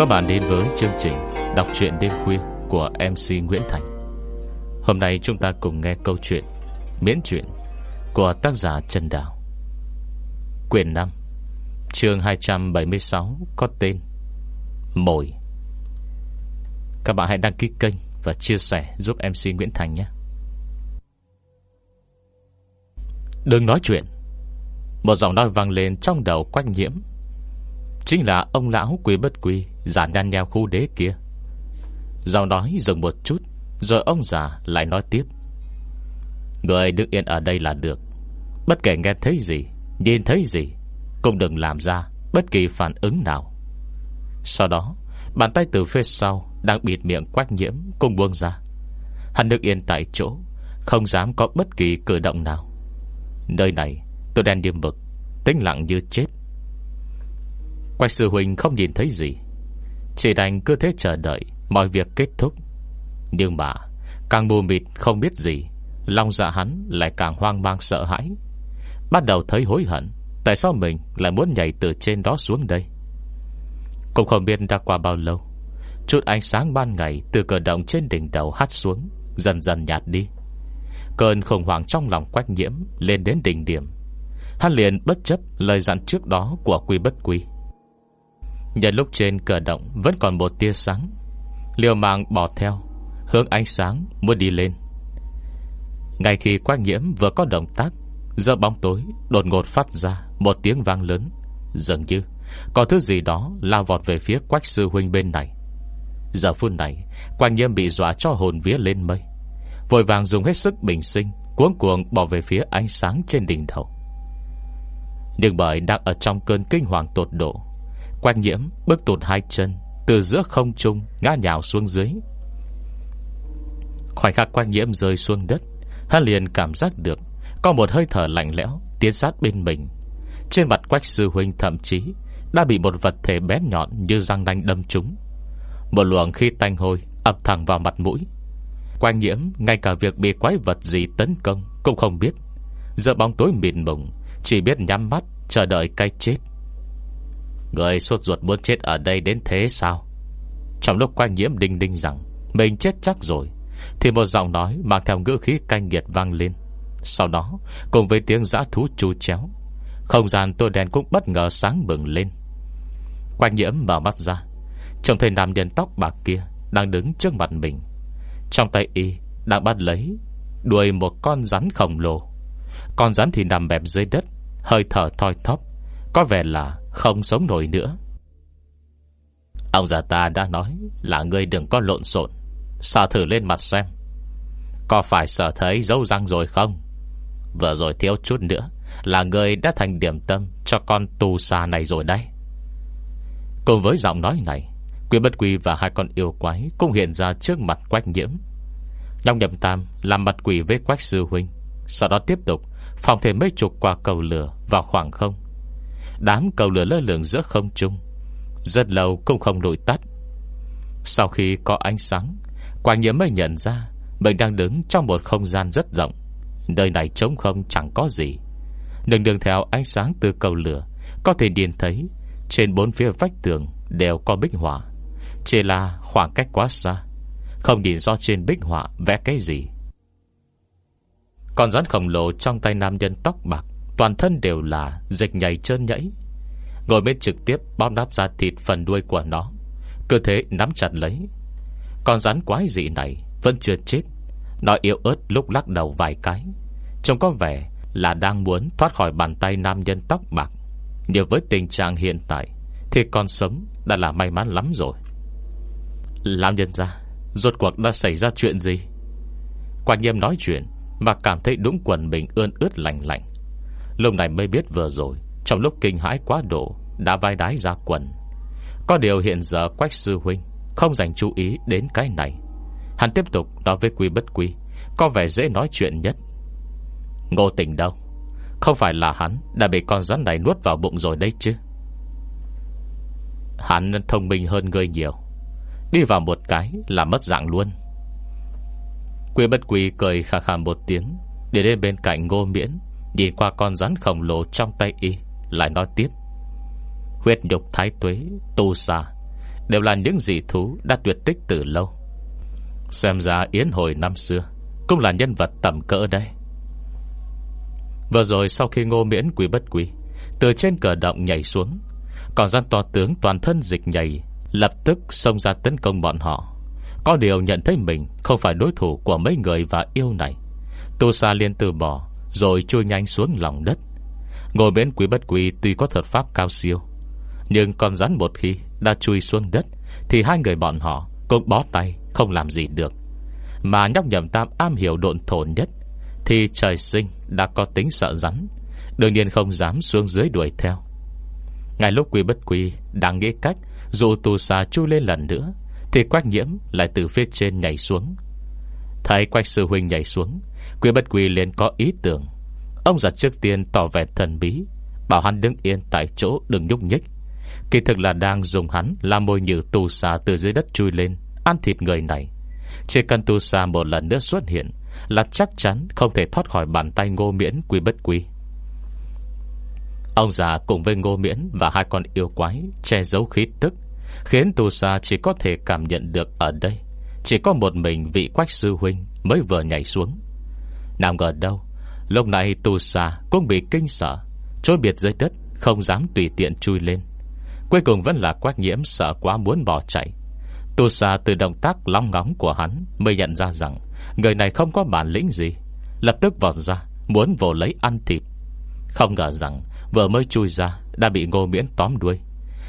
các bạn đến với chương trình Đọc truyện đêm khuya của MC Nguyễn Thành. Hôm nay chúng ta cùng nghe câu chuyện Miễn truyện của tác giả Trần Đào. Quyển 5 chương 276 có tên Mồi. Các bạn hãy đăng ký kênh và chia sẻ giúp MC Nguyễn Thành nhé. Đừng nói chuyện. Một giọng nói vang lên trong đầu quách nhiễm. Chính là ông lão quý bất quý Giả nhăn nheo khu đế kia. Giọng nói dừng một chút, Rồi ông già lại nói tiếp. Người đứng yên ở đây là được. Bất kể nghe thấy gì, Nhìn thấy gì, Cũng đừng làm ra bất kỳ phản ứng nào. Sau đó, Bàn tay từ phía sau Đang bịt miệng quách nhiễm Cùng buông ra. Hắn đứng yên tại chỗ, Không dám có bất kỳ cử động nào. Nơi này, tôi đen điềm mực Tính lặng như chết. Quách sư huynh không nhìn thấy gì. Chỉ đành cứ thế chờ đợi, Mọi việc kết thúc. Nhưng mà, càng mù mịt không biết gì, lòng dạ hắn lại càng hoang mang sợ hãi. Bắt đầu thấy hối hận, Tại sao mình lại muốn nhảy từ trên đó xuống đây? Cũng không biết đã qua bao lâu, Chút ánh sáng ban ngày Từ cờ động trên đỉnh đầu hắt xuống, Dần dần nhạt đi. Cơn khủng hoảng trong lòng quách nhiễm Lên đến đỉnh điểm. Hắn liền bất chấp lời dặn trước đó Của quy bất quy. Nhân lúc trên cờ động Vẫn còn một tia sáng. Liều mạng bỏ theo, Hướng ánh sáng muốn đi lên. Ngay khi quách nhiễm vừa có động tác Giờ bóng tối đột ngột phát ra Một tiếng vang lớn. Dường như có thứ gì đó lao vọt về phía quách sư huynh bên này. Giờ phút này Quang nhiễm bị dọa cho hồn vía lên mây. Vội vàng dùng hết sức bình sinh Cuốn cuồng bỏ về phía ánh sáng trên đỉnh đầu. Nhưng bởi đang ở trong cơn kinh hoàng tột độ Quang nhiễm bước tụt hai chân, Từ giữa không trung ngã nhào xuống dưới. Khoảnh khắc quang nhiễm rơi xuống đất, Hắn liền cảm giác được Có một hơi thở lạnh lẽo Tiến sát bên mình. Trên mặt quách sư huynh thậm chí Đã bị một vật thể bé nhọn như răng nanh đâm trúng. Một luồng khi tanh hôi ập thẳng vào mặt mũi. Quang nhiễm, ngay cả việc bị quái vật gì tấn công Cũng không biết. Giờ bóng tối mịn mùng, Chỉ biết nhắm mắt, chờ đợi cái chết. Người sốt ruột muốn chết ở đây đến thế sao? Trong lúc quang nhiễm đinh đinh rằng, Mình chết chắc rồi, Thì một giọng nói mang theo ngữ khí canh nghiệt vang lên. Sau đó, Cùng với tiếng giã thú chu chéo, Không gian tôi đèn cũng bất ngờ sáng bừng lên. Quang nhiễm mở mắt ra, Trông thấy nam nhân tóc bạc kia Đang đứng trước mặt mình. Trong tay y đang bắt lấy Đuôi một con rắn khổng lồ. Con rắn thì nằm bẹp dưới đất, Hơi thở thoi thóp, Có vẻ là không sống nổi nữa. Ông già ta đã nói Là ngươi đừng có lộn xộn, Sao thử lên mặt xem, Có phải sợ thấy dấu răng rồi không? Vừa rồi thiếu chút nữa Là ngươi đã thành điểm tâm Cho con tu xa này rồi đấy. Cùng với giọng nói này quy bất quy và hai con yêu quái Cũng hiện ra trước mặt quách nhiễm. Long nhậm tam làm mặt quỷ với quách sư huynh, Sau đó tiếp tục Phòng thêm mấy chục quả cầu lửa vào khoảng không. Đám cầu lửa lơ lửng giữa không trung. Rất lâu cũng không nổi tắt. Sau khi có ánh sáng, Quang nhiễm mới nhận ra Mình đang đứng trong một không gian rất rộng. Nơi này trống không, chẳng có gì. Đường đường theo ánh sáng từ cầu lửa, Có thể điền thấy Trên bốn phía vách tường đều có bích họa. Chỉ là khoảng cách quá xa, Không nhìn do trên bích họa vẽ cái gì. Con rắn khổng lồ trong tay nam nhân tóc bạc Toàn thân đều là dịch nhảy trơn nhảy. Ngồi bên trực tiếp bóp nát ra thịt phần đuôi của nó, Cơ thể nắm chặt lấy. Con rắn quái dị này Vẫn chưa chết, Nó yếu ớt lúc lắc đầu vài cái. Trông có vẻ là đang muốn Thoát khỏi bàn tay nam nhân tóc bạc. Nhưng với tình trạng hiện tại Thì con sống đã là may mắn lắm rồi. Làm nhân ra Rốt cuộc đã xảy ra chuyện gì? Quang nghiêm nói chuyện Mà cảm thấy đúng quần mình ươn ướt lạnh lạnh. Lúc này mới biết vừa rồi, Trong lúc kinh hãi quá độ, Đã vai đái ra quần. Có điều hiện giờ Quách Sư Huynh Không dành chú ý đến cái này. Hắn tiếp tục nói với Quy Bất Quy, Có vẻ dễ nói chuyện nhất. Ngô tình đâu? Không phải là hắn đã bị con rắn này nuốt vào bụng rồi đấy chứ? Hắn thông minh hơn người nhiều. Đi vào một cái là mất dạng luôn. Quy Bất Quy cười khà khà một tiếng, Để đến bên cạnh ngô miễn Nhìn qua con rắn khổng lồ trong tay y, Lại nói tiếp. Huyết nhục thái tuế, Tu xa Đều là những dị thú đã tuyệt tích từ lâu. Xem ra Yến hồi năm xưa Cũng là nhân vật tầm cỡ đây Vừa rồi sau khi ngô miễn quý bất quý Từ trên cờ động nhảy xuống, Còn gian to tướng toàn thân dịch nhảy, Lập tức xông ra tấn công bọn họ. Có điều nhận thấy mình Không phải đối thủ của mấy người và yêu này. Tu Sa liên từ bỏ rồi chui nhanh xuống lòng đất. Ngồi bên quý bất quý tuy có thuật pháp cao siêu, Nhưng con rắn một khi Đã chui xuống đất Thì hai người bọn họ cũng bó tay, Không làm gì được. Mà nhóc nhầm tam am hiểu độn thổ nhất Thì trời sinh đã có tính sợ rắn, Đương nhiên không dám xuống dưới đuổi theo. Ngay lúc quý bất quý Đang nghĩ cách Dù tù xà chui lên lần nữa Thì quách nhiễm lại từ phía trên nhảy xuống. Thấy quách sư huynh nhảy xuống Quý bất quý liền có ý tưởng. Ông giật trước tiên tỏ vẻ thần bí, Bảo hắn đứng yên tại chỗ, đừng nhúc nhích. Kỳ thực là đang dùng hắn Làm môi nhử tù xà từ dưới đất chui lên, Ăn thịt người này. Chỉ cần tù xà một lần nữa xuất hiện Là chắc chắn không thể thoát khỏi bàn tay ngô miễn quy bất quy. Ông già cùng với ngô miễn Và hai con yêu quái Che giấu khí tức, Khiến tù xà chỉ có thể cảm nhận được ở đây. Chỉ có một mình vị quách sư huynh Mới vừa nhảy xuống. Nào ngờ đâu, Lúc này tù xà cũng bị kinh sợ Trôi biệt dưới đất, Không dám tùy tiện chui lên. Cuối cùng vẫn là quách nhiễm sợ quá muốn bỏ chạy. Tù xà từ động tác long ngóng của hắn Mới nhận ra rằng Người này không có bản lĩnh gì, Lập tức vọt ra, Muốn vồ lấy ăn thịt. Không ngờ rằng vừa mới chui ra Đã bị ngô miễn tóm đuôi.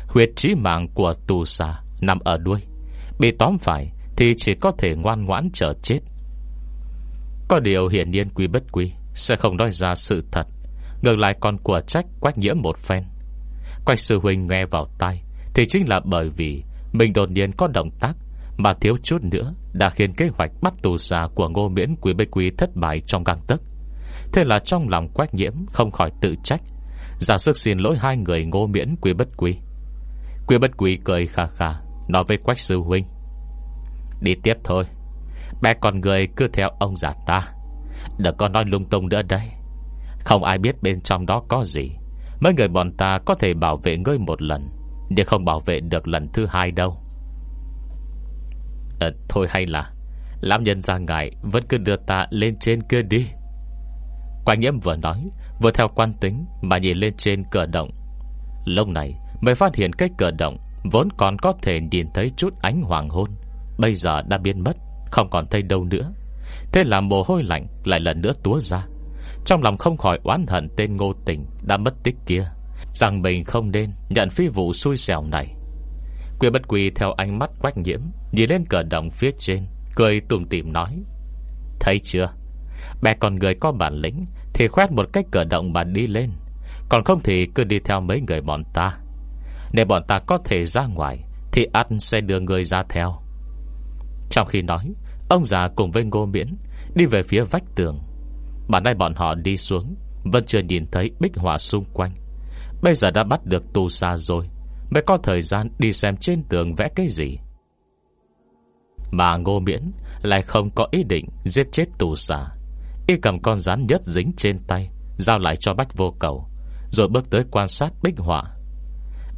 Huyệt trí mạng của tù xà Nằm ở đuôi. Bị tóm phải Thì chỉ có thể ngoan ngoãn chờ chết. Có điều hiển nhiên quy bất quy, Sẽ không nói ra sự thật. Ngược lại còn của trách quách nhiễm một phen. Quách sư huynh nghe vào tai, Thì chính là bởi vì Mình đột nhiên có động tác, Mà thiếu chút nữa Đã khiến kế hoạch bắt tù giả của ngô miễn quý bê quý thất bại trong găng tấc. Thế là trong lòng quách nhiễm Không khỏi tự trách. Giả sức xin lỗi hai người ngô miễn quý bất quý Quý bất quý cười khà khà, Nói với quách sư huynh. Đi tiếp thôi. Bé con người cứ theo ông già ta. Đừng có nói lung tung nữa đây Không ai biết bên trong đó có gì. Mấy người bọn ta có thể bảo vệ ngươi một lần Nhưng không bảo vệ được lần thứ hai đâu. À, Thôi hay là Lãm nhân ra ngại Vẫn cứ đưa ta lên trên kia đi. Quang nhiễm vừa nói Vừa theo quan tính Mà nhìn lên trên cửa động. Lúc này mới phát hiện cái cửa động Vốn còn có thể nhìn thấy chút ánh hoàng hôn Bây giờ đã biến mất. Không còn thấy đâu nữa. Thế là mồ hôi lạnh lại lần nữa túa ra. Trong lòng không khỏi oán hận tên ngô tình Đã mất tích kia, Rằng mình không nên nhận phi vụ xui xẻo này. Quy bất quy theo ánh mắt quách nhiễm, Nhìn lên cờ động phía trên, Cười tùm tìm nói, Thấy chưa? Bè con người có bản lĩnh Thì khoét một cách cờ động mà đi lên, Còn không thì cứ đi theo mấy người bọn ta. Để bọn ta có thể ra ngoài Thì ăn sẽ đưa người ra theo. Trong khi nói, Ông già cùng với ngô miễn Đi về phía vách tường. Mà nay bọn họ đi xuống, Vẫn chưa nhìn thấy bích họa xung quanh. Bây giờ đã bắt được tù xa rồi, Mới có thời gian đi xem trên tường vẽ cái gì. Mà ngô miễn Lại không có ý định Giết chết tù xa Y cầm con rắn nhất dính trên tay, Giao lại cho bách vô cầu, Rồi bước tới quan sát bích họa.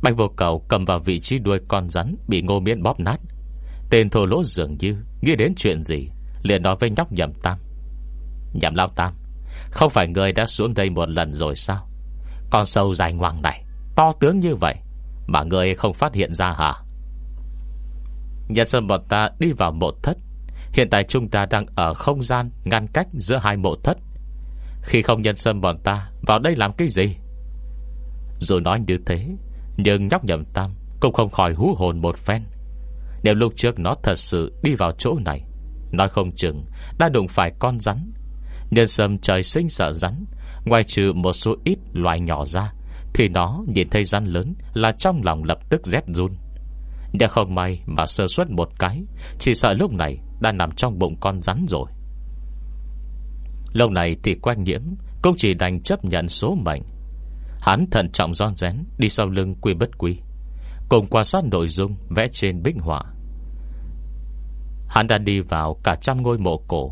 Bách vô cầu cầm vào vị trí đuôi con rắn Bị ngô miễn bóp nát Tên thô lỗ dường như Nghĩ đến chuyện gì, liền nói với nhóc nhầm tam. Nhầm Lao Tam, Không phải người đã xuống đây một lần rồi sao? Con sâu dài ngoằng này, To tướng như vậy, Mà người không phát hiện ra hả? Nhân sân bọn ta đi vào mộ thất. Hiện tại chúng ta đang ở không gian Ngăn cách giữa hai mộ thất. Khi không nhân sâm bọn ta, Vào đây làm cái gì? Rồi nói như thế, Nhưng nhóc nhầm tam Cũng không khỏi hú hồn một phen. Nếu lúc trước nó thật sự đi vào chỗ này, Nói không chừng Đã đụng phải con rắn. Nhân sâm trời sinh sợ rắn Ngoài trừ một số ít loài nhỏ ra, Thì nó nhìn thấy rắn lớn Là trong lòng lập tức rét run. Nếu không may mà sơ suất một cái, Chỉ sợ lúc này Đã nằm trong bụng con rắn rồi. Lâu này thì quanh nhiễm Cũng chỉ đành chấp nhận số mệnh. Hắn thận trọng ron rén Đi sau lưng quy bất quy, Cùng quan sát nội dung vẽ trên bích họa. Hắn đã đi vào cả trăm ngôi mộ cổ.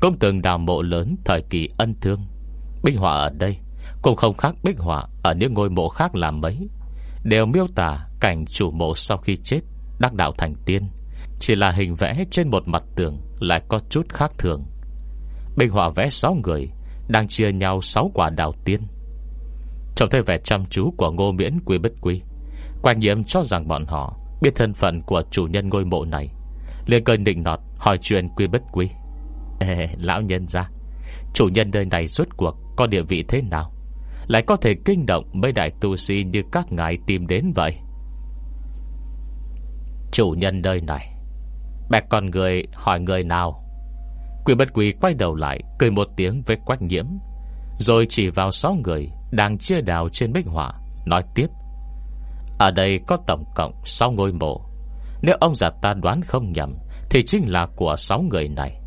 Cũng từng đào mộ lớn thời kỳ ân thương. Bích họa ở đây, Cũng không khác bích họa Ở những ngôi mộ khác là mấy. Đều miêu tả cảnh chủ mộ sau khi chết, đắc đạo thành tiên. Chỉ là hình vẽ trên một mặt tường Lại có chút khác thường. Bình họa vẽ 6 người, Đang chia nhau 6 quả đào tiên. Trong thấy vẻ chăm chú của ngô miễn quý bất quý Quang nhiễm cho rằng bọn họ Biết thân phận của chủ nhân ngôi mộ này liền cơn nịnh nọt hỏi chuyện quý bất quý. Ê, Lão nhân ra Chủ nhân nơi này rốt cuộc Có địa vị thế nào? Lại có thể kinh động mấy đại tu sĩ Như các ngài tìm đến vậy? Chủ nhân nơi này Bẹt con người hỏi người nào? Quỷ bất quỷ quay đầu lại Cười một tiếng với quách nhiễm Rồi chỉ vào sáu người Đang chia đào trên bích họa Nói tiếp. Ở đây có tổng cộng 6 ngôi mộ nếu ông già ta đoán không nhầm, Thì chính là của 6 người này.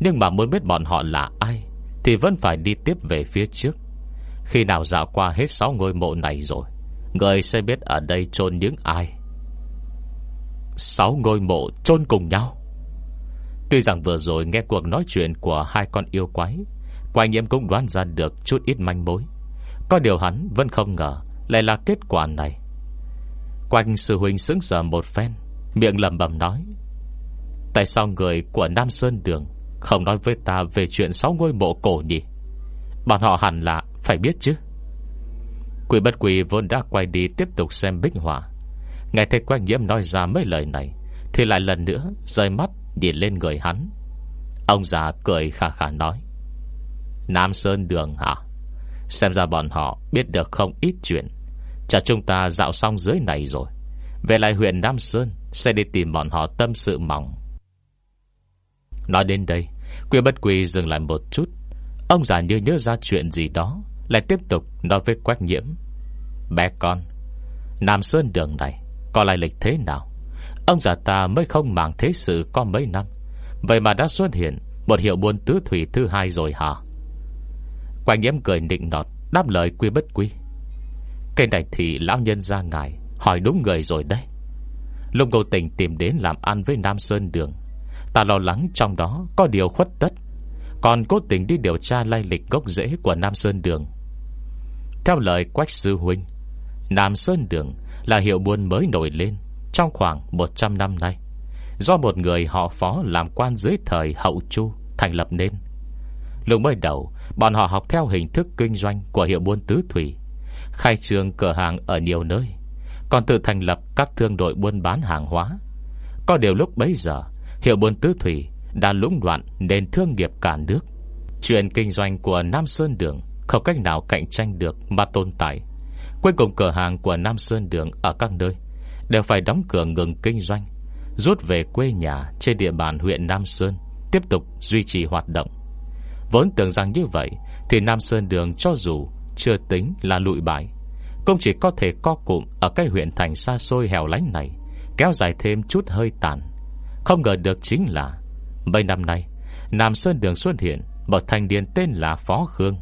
Nhưng mà muốn biết bọn họ là ai, Thì vẫn phải đi tiếp về phía trước. Khi nào dạo qua hết 6 ngôi mộ này rồi, Người sẽ biết ở đây chôn những ai. Sáu ngôi mộ chôn cùng nhau. Tuy rằng vừa rồi nghe cuộc nói chuyện Của hai con yêu quái Quang nhiễm cũng đoán ra được chút ít manh mối. Có điều hắn vẫn không ngờ Lại là kết quả này. Quanh sư huynh sững sờ một phen Miệng lầm bầm nói, Tại sao người của Nam Sơn Đường Không nói với ta về chuyện sáu ngôi mộ cổ nhỉ? Bọn họ hẳn là Phải biết chứ. Quỷ bất quỷ vốn đã quay đi tiếp tục xem bích họa. Nghe thấy quan nhiễm nói ra mấy lời này, Thì lại lần nữa rơi mắt Nhìn lên người hắn. Ông già cười khà khà nói, Nam Sơn Đường hả? Xem ra bọn họ biết được không ít chuyện. Chả chúng ta dạo xong dưới này rồi về lại huyện Nam Sơn, Sẽ đi tìm bọn họ tâm sự mỏng. Nói đến đây, Quy bất quỳ dừng lại một chút. Ông già như nhớ ra chuyện gì đó, Lại tiếp tục nói với quách nhiễm. Bé con, Nam Sơn đường này, Có lại lịch thế nào? Ông già ta mới không màng thế sự có mấy năm. Vậy mà đã xuất hiện Một hiệu buôn tứ thủy thứ hai rồi hả? Quách nhiễm cười nịnh nọt, Đáp lời quy bất quy. Cái này thì lão nhân ra ngài Hỏi đúng người rồi đấy. Lông cầu tình tìm đến làm ăn với Nam Sơn Đường, Ta lo lắng trong đó Có điều khuất tất. Còn cố tình đi điều tra lai lịch gốc rễ Của Nam Sơn Đường. Theo lời Quách Sư Huynh, Nam Sơn Đường là hiệu buôn mới nổi lên Trong khoảng 100 năm nay, Do một người họ phó làm quan dưới thời hậu chu Thành lập nên. Lúc mới đầu, Bọn họ học theo hình thức kinh doanh Của hiệu buôn tứ thủy, Khai trường cửa hàng ở nhiều nơi. Còn tự thành lập các thương đội buôn bán hàng hóa. Có điều lúc bấy giờ, Hiệu buôn tứ thủy Đã lũng đoạn nên thương nghiệp cả nước. Chuyện kinh doanh của Nam Sơn Đường Không cách nào cạnh tranh được Mà tồn tại. Cuối cùng cửa hàng của Nam Sơn Đường Ở các nơi Đều phải đóng cửa ngừng kinh doanh, Rút về quê nhà trên địa bàn huyện Nam Sơn, Tiếp tục duy trì hoạt động. Vốn tưởng rằng như vậy Thì Nam Sơn Đường cho dù Chưa tính là lụi bại cũng chỉ có thể co cụm Ở cái huyện thành xa xôi hẻo lánh này, Kéo dài thêm chút hơi tàn. Không ngờ được chính là, Mấy năm nay, Nam Sơn Đường xuất hiện Một thành niên tên là Phó Khương,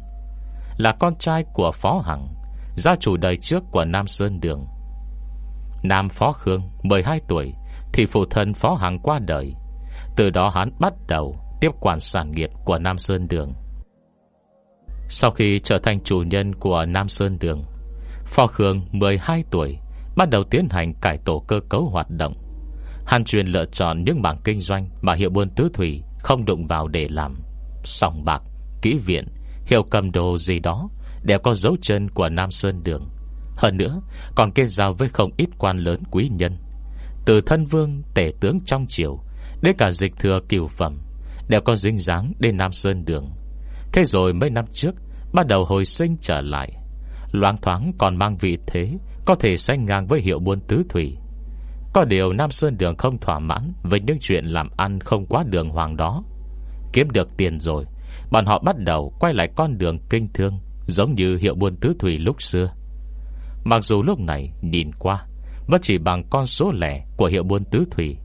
Là con trai của Phó Hằng, Gia chủ đời trước của Nam Sơn Đường. Nam Phó Khương 12 tuổi, Thì phụ thân Phó Hằng qua đời. Từ đó hắn bắt đầu Tiếp quản sản nghiệp của Nam Sơn Đường. Sau khi trở thành chủ nhân của Nam Sơn Đường Phó Khương 12 tuổi Bắt đầu tiến hành cải tổ cơ cấu hoạt động. Hàn truyền lựa chọn những mảng kinh doanh Mà hiệu buôn tứ thủy không đụng vào để làm. Sòng bạc, kỹ viện Hiệu cầm đồ gì đó Đều có dấu chân của Nam Sơn Đường. Hơn nữa còn kết giao với không ít quan lớn quý nhân. Từ thân vương tể tướng trong triều Đến cả dịch thừa kiều phẩm Đều có dính dáng đến Nam Sơn Đường. Thế rồi mấy năm trước Bắt đầu hồi sinh trở lại. Loáng thoáng còn mang vị thế, Có thể sánh ngang với hiệu buôn tứ thủy. Có điều Nam Sơn Đường không thỏa mãn Với những chuyện làm ăn không quá đường hoàng đó. Kiếm được tiền rồi, Bọn họ bắt đầu quay lại con đường kinh thương, Giống như hiệu buôn tứ thủy lúc xưa. Mặc dù lúc này nhìn qua, Vẫn chỉ bằng con số lẻ Của hiệu buôn tứ thủy,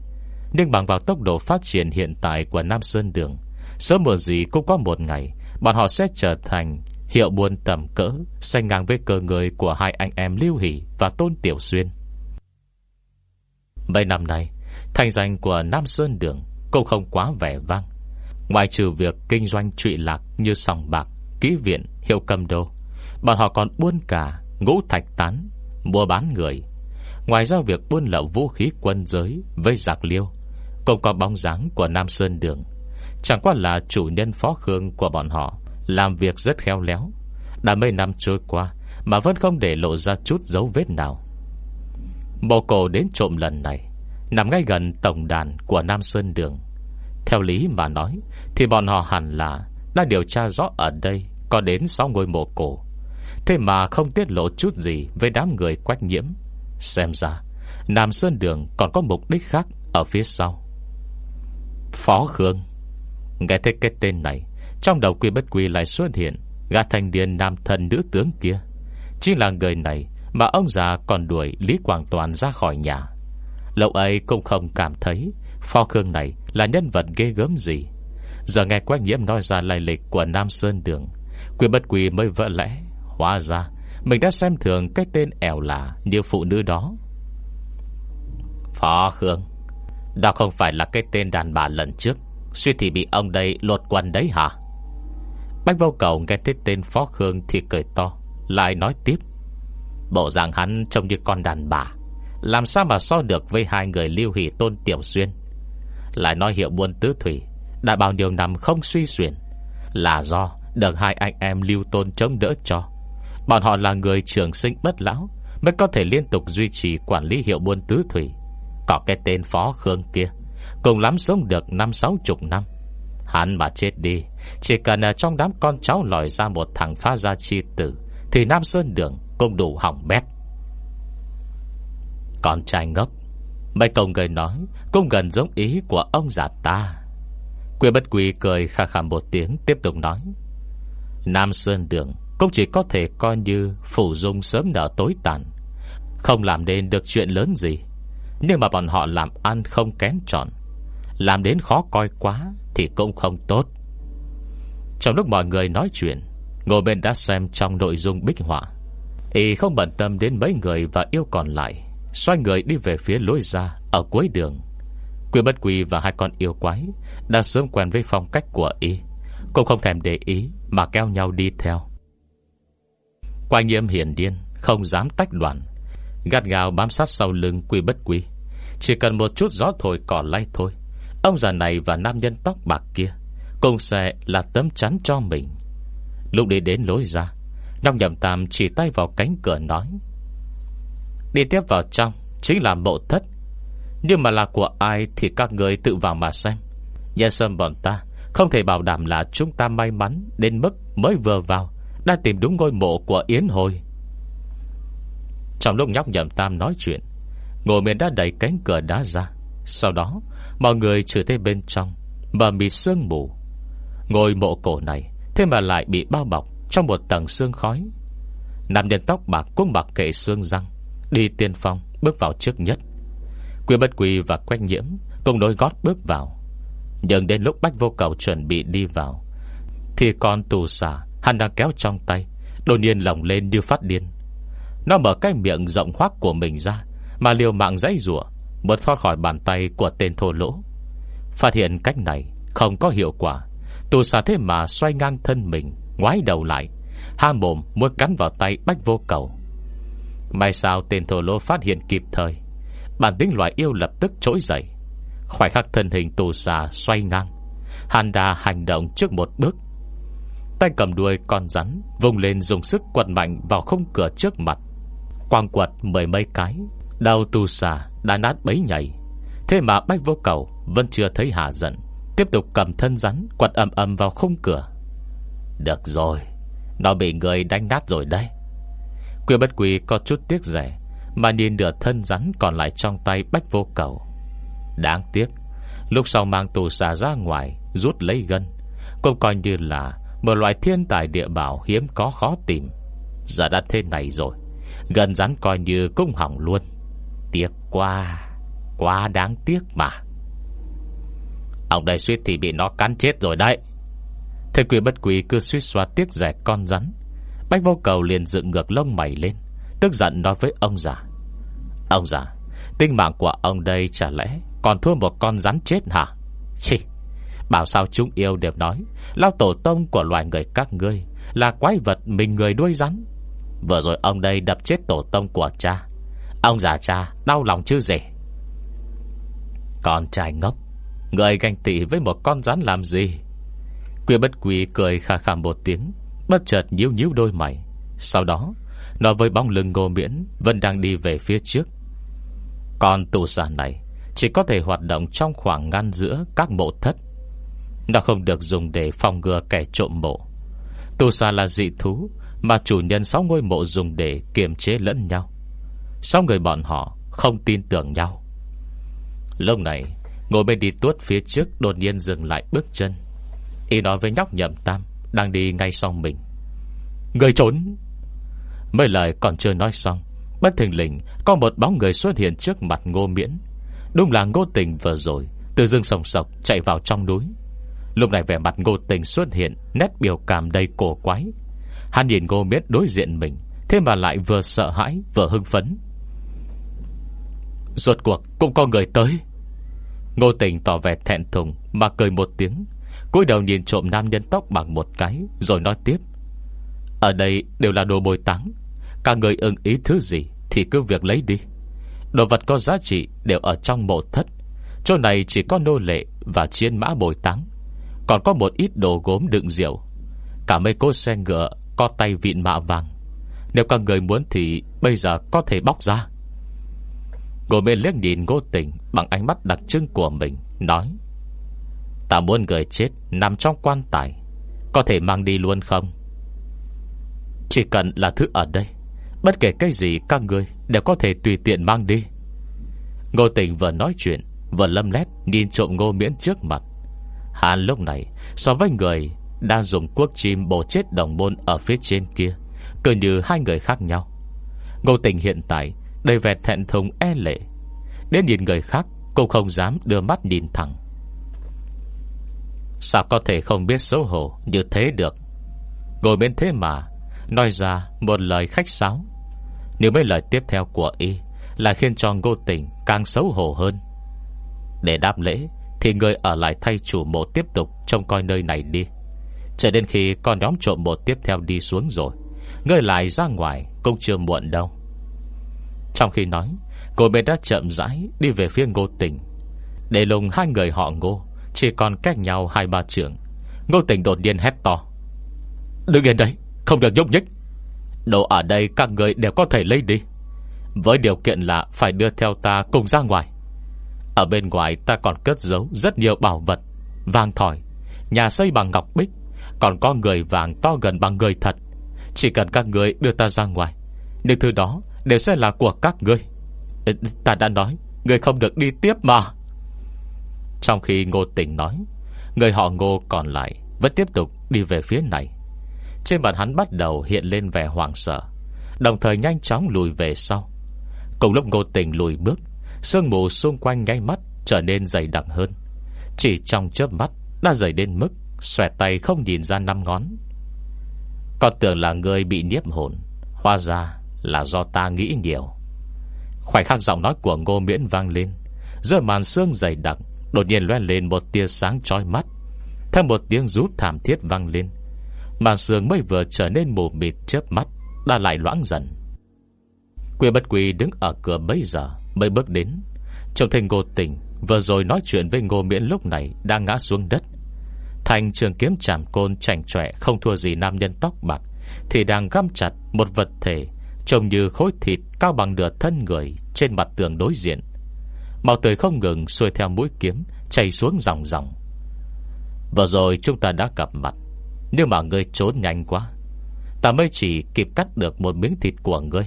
Nhưng bằng vào tốc độ phát triển hiện tại Của Nam Sơn Đường, Sớm muộn gì cũng có một ngày, Bọn họ sẽ trở thành hiệu buôn tầm cỡ Xanh ngang với cơ người Của hai anh em Lưu Hỷ và Tôn Tiểu Xuyên. Mấy năm nay Thành danh của Nam Sơn Đường Cũng không quá vẻ vang. Ngoài trừ việc kinh doanh trụy lạc Như sòng bạc, ký viện, hiệu cầm đồ Bọn họ còn buôn cả Ngũ thạch tán Mua bán người. Ngoài ra việc buôn lậu vũ khí quân giới Với giặc liêu Cũng có bóng dáng của Nam Sơn Đường. Chẳng qua là chủ nhân phó khương của bọn họ. Làm việc rất khéo léo. Đã mấy năm trôi qua Mà vẫn không để lộ ra chút dấu vết nào. Bộ cổ đến trộm lần này, Nằm ngay gần tổng đàn của Nam Sơn Đường. Theo lý mà nói, Thì bọn họ hẳn là Đã điều tra rõ ở đây Có đến 6 ngôi mộ cổ. Thế mà không tiết lộ chút gì Với đám người quách nhiễm. Xem ra, Nam Sơn Đường còn có mục đích khác Ở phía sau. Phó Khương, Nghe thấy cái tên này trong đầu quy bất quy lại xuất hiện Gã thanh niên nam thần nữ tướng kia. Chính là người này Mà ông già còn đuổi Lý Quảng Toàn ra khỏi nhà. Lâu ấy cũng không cảm thấy Phó Khương này là nhân vật ghê gớm gì. Giờ nghe Quách Nhiễm nói ra lai lịch của Nam Sơn Đường, Quy bất quy mới vỡ lẽ, Hóa ra Mình đã xem thường cái tên ẻo lạ Như phụ nữ đó. Phó Khương, Đó không phải là cái tên đàn bà lần trước. Suy thì bị ông đây lột quần đấy hả? Bách vô cầu nghe thấy tên Phó Khương Thì cười to, Lại nói tiếp. Bộ dạng hắn trông như con đàn bà, Làm sao mà so được với hai người lưu hỷ tôn tiểu xuyên? Lại nói hiệu buôn tứ thủy, Đã bao nhiêu năm không suy xuyển, Là do được hai anh em lưu tôn chống đỡ cho. Bọn họ là người trường sinh bất lão, Mới có thể liên tục duy trì quản lý hiệu buôn tứ thủy. Có cái tên Phó Khương kia, Cùng lắm sống được năm sáu chục năm. Hắn mà chết đi chỉ cần ở trong đám con cháu lòi ra một thằng phá gia chi tử, Thì Nam Sơn Đường cũng đủ hỏng bét. Con trai ngốc, Mấy câu người nói Cũng gần giống ý của ông già ta. Quyền bất quỳ cười khà khà một tiếng, Tiếp tục nói, Nam Sơn Đường Cũng chỉ có thể coi như Phủ dung sớm nở tối tàn, Không làm nên được chuyện lớn gì. Nhưng mà bọn họ làm ăn không kén trọn Làm đến khó coi quá Thì cũng không tốt. Trong lúc mọi người nói chuyện Ngồi bên đã xem trong nội dung bích họa. Y không bận tâm đến mấy người Và yêu còn lại Xoay người đi về phía lối ra Ở cuối đường. Quy bất quy và hai con yêu quái Đã sớm quen với phong cách của Y Cũng không thèm để ý Mà kéo nhau đi theo. Quang nhiễm hiển điên Không dám tách đoạn, Gạt gào bám sát sau lưng quy bất quy Chỉ cần một chút gió thổi cỏ lay thôi Ông già này và nam nhân tóc bạc kia Cùng sẽ là tấm chắn cho mình. Lúc đi đến lối ra, Long nhầm tam chỉ tay vào cánh cửa nói, Đi tiếp vào trong, Chính là mộ thất. Nhưng mà là của ai thì các người tự vào mà xem. Nhân sâm bọn ta Không thể bảo đảm là chúng ta may mắn Đến mức mới vừa vào, Đã tìm đúng ngôi mộ của Yến Hồi. Trong lúc nhóc nhầm tam nói chuyện, Ngồi miền đã đẩy cánh cửa đá ra. Sau đó, Mọi người trừ thấy bên trong và bị sương mù. Ngôi mộ cổ này, Thế mà lại bị bao bọc Trong một tầng xương khói. Nam nhân tóc bạc cũng mặc kệ xương răng, Đi tiên phong bước vào trước nhất. Quy bất quỳ và quách nhiễm Cùng đôi gót bước vào. Nhưng đến lúc Bách Vô Cầu chuẩn bị đi vào, Thì con tù xả Hắn đang kéo trong tay, Đột nhiên lòng lên như phát điên. Nó mở cái miệng rộng hoác của mình ra, Mà liều mạng dãy rủa, Muốn thoát khỏi bàn tay của tên thô lỗ. Phát hiện cách này Không có hiệu quả Tù xà thế mà xoay ngang thân mình, Ngoái đầu lại Ha mồm muốn cắn vào tay Bách Vô Cầu. May sao tên thổ lô phát hiện kịp thời, Bản tính loài yêu lập tức trỗi dậy. Khoảnh khắc thân hình tù xà xoay ngang, Hàn đà hành động trước một bước. Tay cầm đuôi con rắn Vùng lên dùng sức quật mạnh vào không cửa trước mặt. Quang quật mười mấy cái Đầu tù xà đã nát bấy nhảy. Thế mà bách vô cầu Vẫn chưa thấy hạ giận. Tiếp tục cầm thân rắn Quật ầm ầm vào khung cửa. Được rồi, Nó bị người đánh nát rồi đây Quyên bất quỳ có chút tiếc rẻ, Mà nhìn được thân rắn còn lại trong tay bách vô cầu. Đáng tiếc, Lúc sau mang tù xà ra ngoài, Rút lấy gân, Cũng coi như là Một loại thiên tài địa bảo hiếm có khó tìm. Giờ đã thế này rồi Gần rắn coi như cũng hỏng luôn. Tiếc quá Quá đáng tiếc mà. Ông đây suýt thì bị nó cắn chết rồi đấy. Thầy quỷ bất quỷ cứ suýt xoa tiếc rẻ con rắn. Bách vô cầu liền dựng ngược lông mày lên, Tức giận nói với ông già. Ông già Tinh mạng của ông đây chả lẽ Còn thua một con rắn chết hả? Chì, Bảo sao chúng yêu đều nói Lao tổ tông của loài người các ngươi Là quái vật mình người đuôi rắn. Vừa rồi ông đây đập chết tổ tông của cha. Ông già cha, đau lòng chứ gì? Con trai ngốc Người ganh tị với một con rắn làm gì? Quy bất quỷ cười khà khà một tiếng, Bất chợt nhíu nhíu đôi mày. Sau đó Nói với bóng lưng ngô miễn Vẫn đang đi về phía trước. Còn tù giả này Chỉ có thể hoạt động trong khoảng ngăn giữa các mộ thất. Nó không được dùng để phòng ngừa kẻ trộm mộ. Tù xà là dị thú Mà chủ nhân sáu ngôi mộ dùng để kiềm chế lẫn nhau. Sáu người bọn họ Không tin tưởng nhau. Lúc này Ngồi bên đi tuốt phía trước, Đột nhiên dừng lại bước chân. Y nói với nhóc nhậm tam, Đang đi ngay sau mình. Người trốn. Mấy lời còn chưa nói xong, Bất thình lình, Có một bóng người xuất hiện trước mặt ngô miễn. Đúng là ngô tình vừa rồi, Từ rừng sòng sọc chạy vào trong núi. Lúc này vẻ mặt ngô tình xuất hiện, Nét biểu cảm đầy cổ quái. Hắn nhìn ngô miễn đối diện mình, Thế mà lại vừa sợ hãi, vừa hưng phấn. Rốt cuộc cũng có người tới. Ngô tình tỏ vẻ thẹn thùng Mà cười một tiếng. Cúi đầu nhìn trộm nam nhân tóc bằng một cái, Rồi nói tiếp. Ở đây đều là đồ bồi táng. Cả người ưng ý thứ gì Thì cứ việc lấy đi. Đồ vật có giá trị đều ở trong mộ thất. Chỗ này chỉ có nô lệ Và chiến mã bồi táng. Còn có một ít đồ gốm đựng rượu. Cả mấy cô xe ngựa Có tay vịn mạ vàng. Nếu các người muốn thì bây giờ có thể bóc ra. Cô mê liếc nhìn ngô tình Bằng ánh mắt đặc trưng của mình, Nói, Ta muốn người chết nằm trong quan tài, Có thể mang đi luôn không? Chỉ cần là thứ ở đây, Bất kể cái gì các người Đều có thể tùy tiện mang đi. Ngô tình vừa nói chuyện, Vừa lâm lét nhìn trộm ngô miễn trước mặt. Hàn lúc này, So với người đang dùng cuốc chim bổ chết đồng môn Ở phía trên kia, Cứ như hai người khác nhau. Ngô tình hiện tại Đầy vẻ thẹn thùng e lệ. Đến nhìn người khác Cũng không dám đưa mắt nhìn thẳng. Sao có thể không biết xấu hổ Như thế được? Ngồi bên thế mà, Nói ra một lời khách sáo. Nếu mấy lời tiếp theo của y Là khiến cho ngô tình càng xấu hổ hơn. Để đáp lễ, Thì người ở lại thay chủ mộ tiếp tục Trông coi nơi này đi. Chờ đến khi con nhóm trộm mộ tiếp theo đi xuống rồi, Người lại ra ngoài Cũng chưa muộn đâu. Trong khi nói, Cô bé đã chậm rãi đi về phía ngô tình. Để lùng hai người họ ngô, Chỉ còn cách nhau hai ba trường. Ngô tình đột nhiên hét to. Đừng yên đấy, Không được nhúc nhích. Đồ ở đây các người đều có thể lấy đi. Với điều kiện là phải đưa theo ta cùng ra ngoài. Ở bên ngoài ta còn cất giấu Rất nhiều bảo vật, Vàng thỏi, Nhà xây bằng ngọc bích, Còn có người vàng to gần bằng người thật. Chỉ cần các người đưa ta ra ngoài Những thứ đó đều sẽ là của các ngươi. Ta đã nói Người không được đi tiếp mà. Trong khi ngô tình nói, Người họ ngô còn lại Vẫn tiếp tục đi về phía này. Trên mặt hắn bắt đầu hiện lên vẻ hoàng sợ, Đồng thời nhanh chóng lùi về sau. Cùng lúc ngô tình lùi bước, Sương mù xung quanh ngay mắt Trở nên dày đặc hơn. Chỉ trong chớp mắt Đã dày đến mức Xòe tay không nhìn ra năm ngón. Còn tưởng là người bị nhiếp hồn, Hóa ra là do ta nghĩ nhiều. Khoảnh khắc giọng nói của Ngô Miễn vang lên, Giữa màn sương dày đặc, Đột nhiên loe lên một tia sáng trói mắt. Theo một tiếng rú thảm thiết vang lên, Màn sương mới vừa trở nên mù mịt chớp mắt, Đã lại loãng dần. Quê bất quỳ đứng ở cửa bấy giờ Mới bước đến. Trông thấy ngô Tỉnh, Vừa rồi nói chuyện với ngô miễn lúc này Đang ngã xuống đất. Thành trường kiếm chạm côn chảnh chọe, Không thua gì nam nhân tóc bạc, Thì đang găm chặt một vật thể Trông như khối thịt cao bằng nửa thân người Trên mặt tường đối diện. Màu tươi không ngừng xuôi theo mũi kiếm, Chảy xuống dòng dòng. Vừa rồi chúng ta đã gặp mặt. Nhưng mà ngươi trốn nhanh quá, Ta mới chỉ kịp cắt được một miếng thịt của ngươi.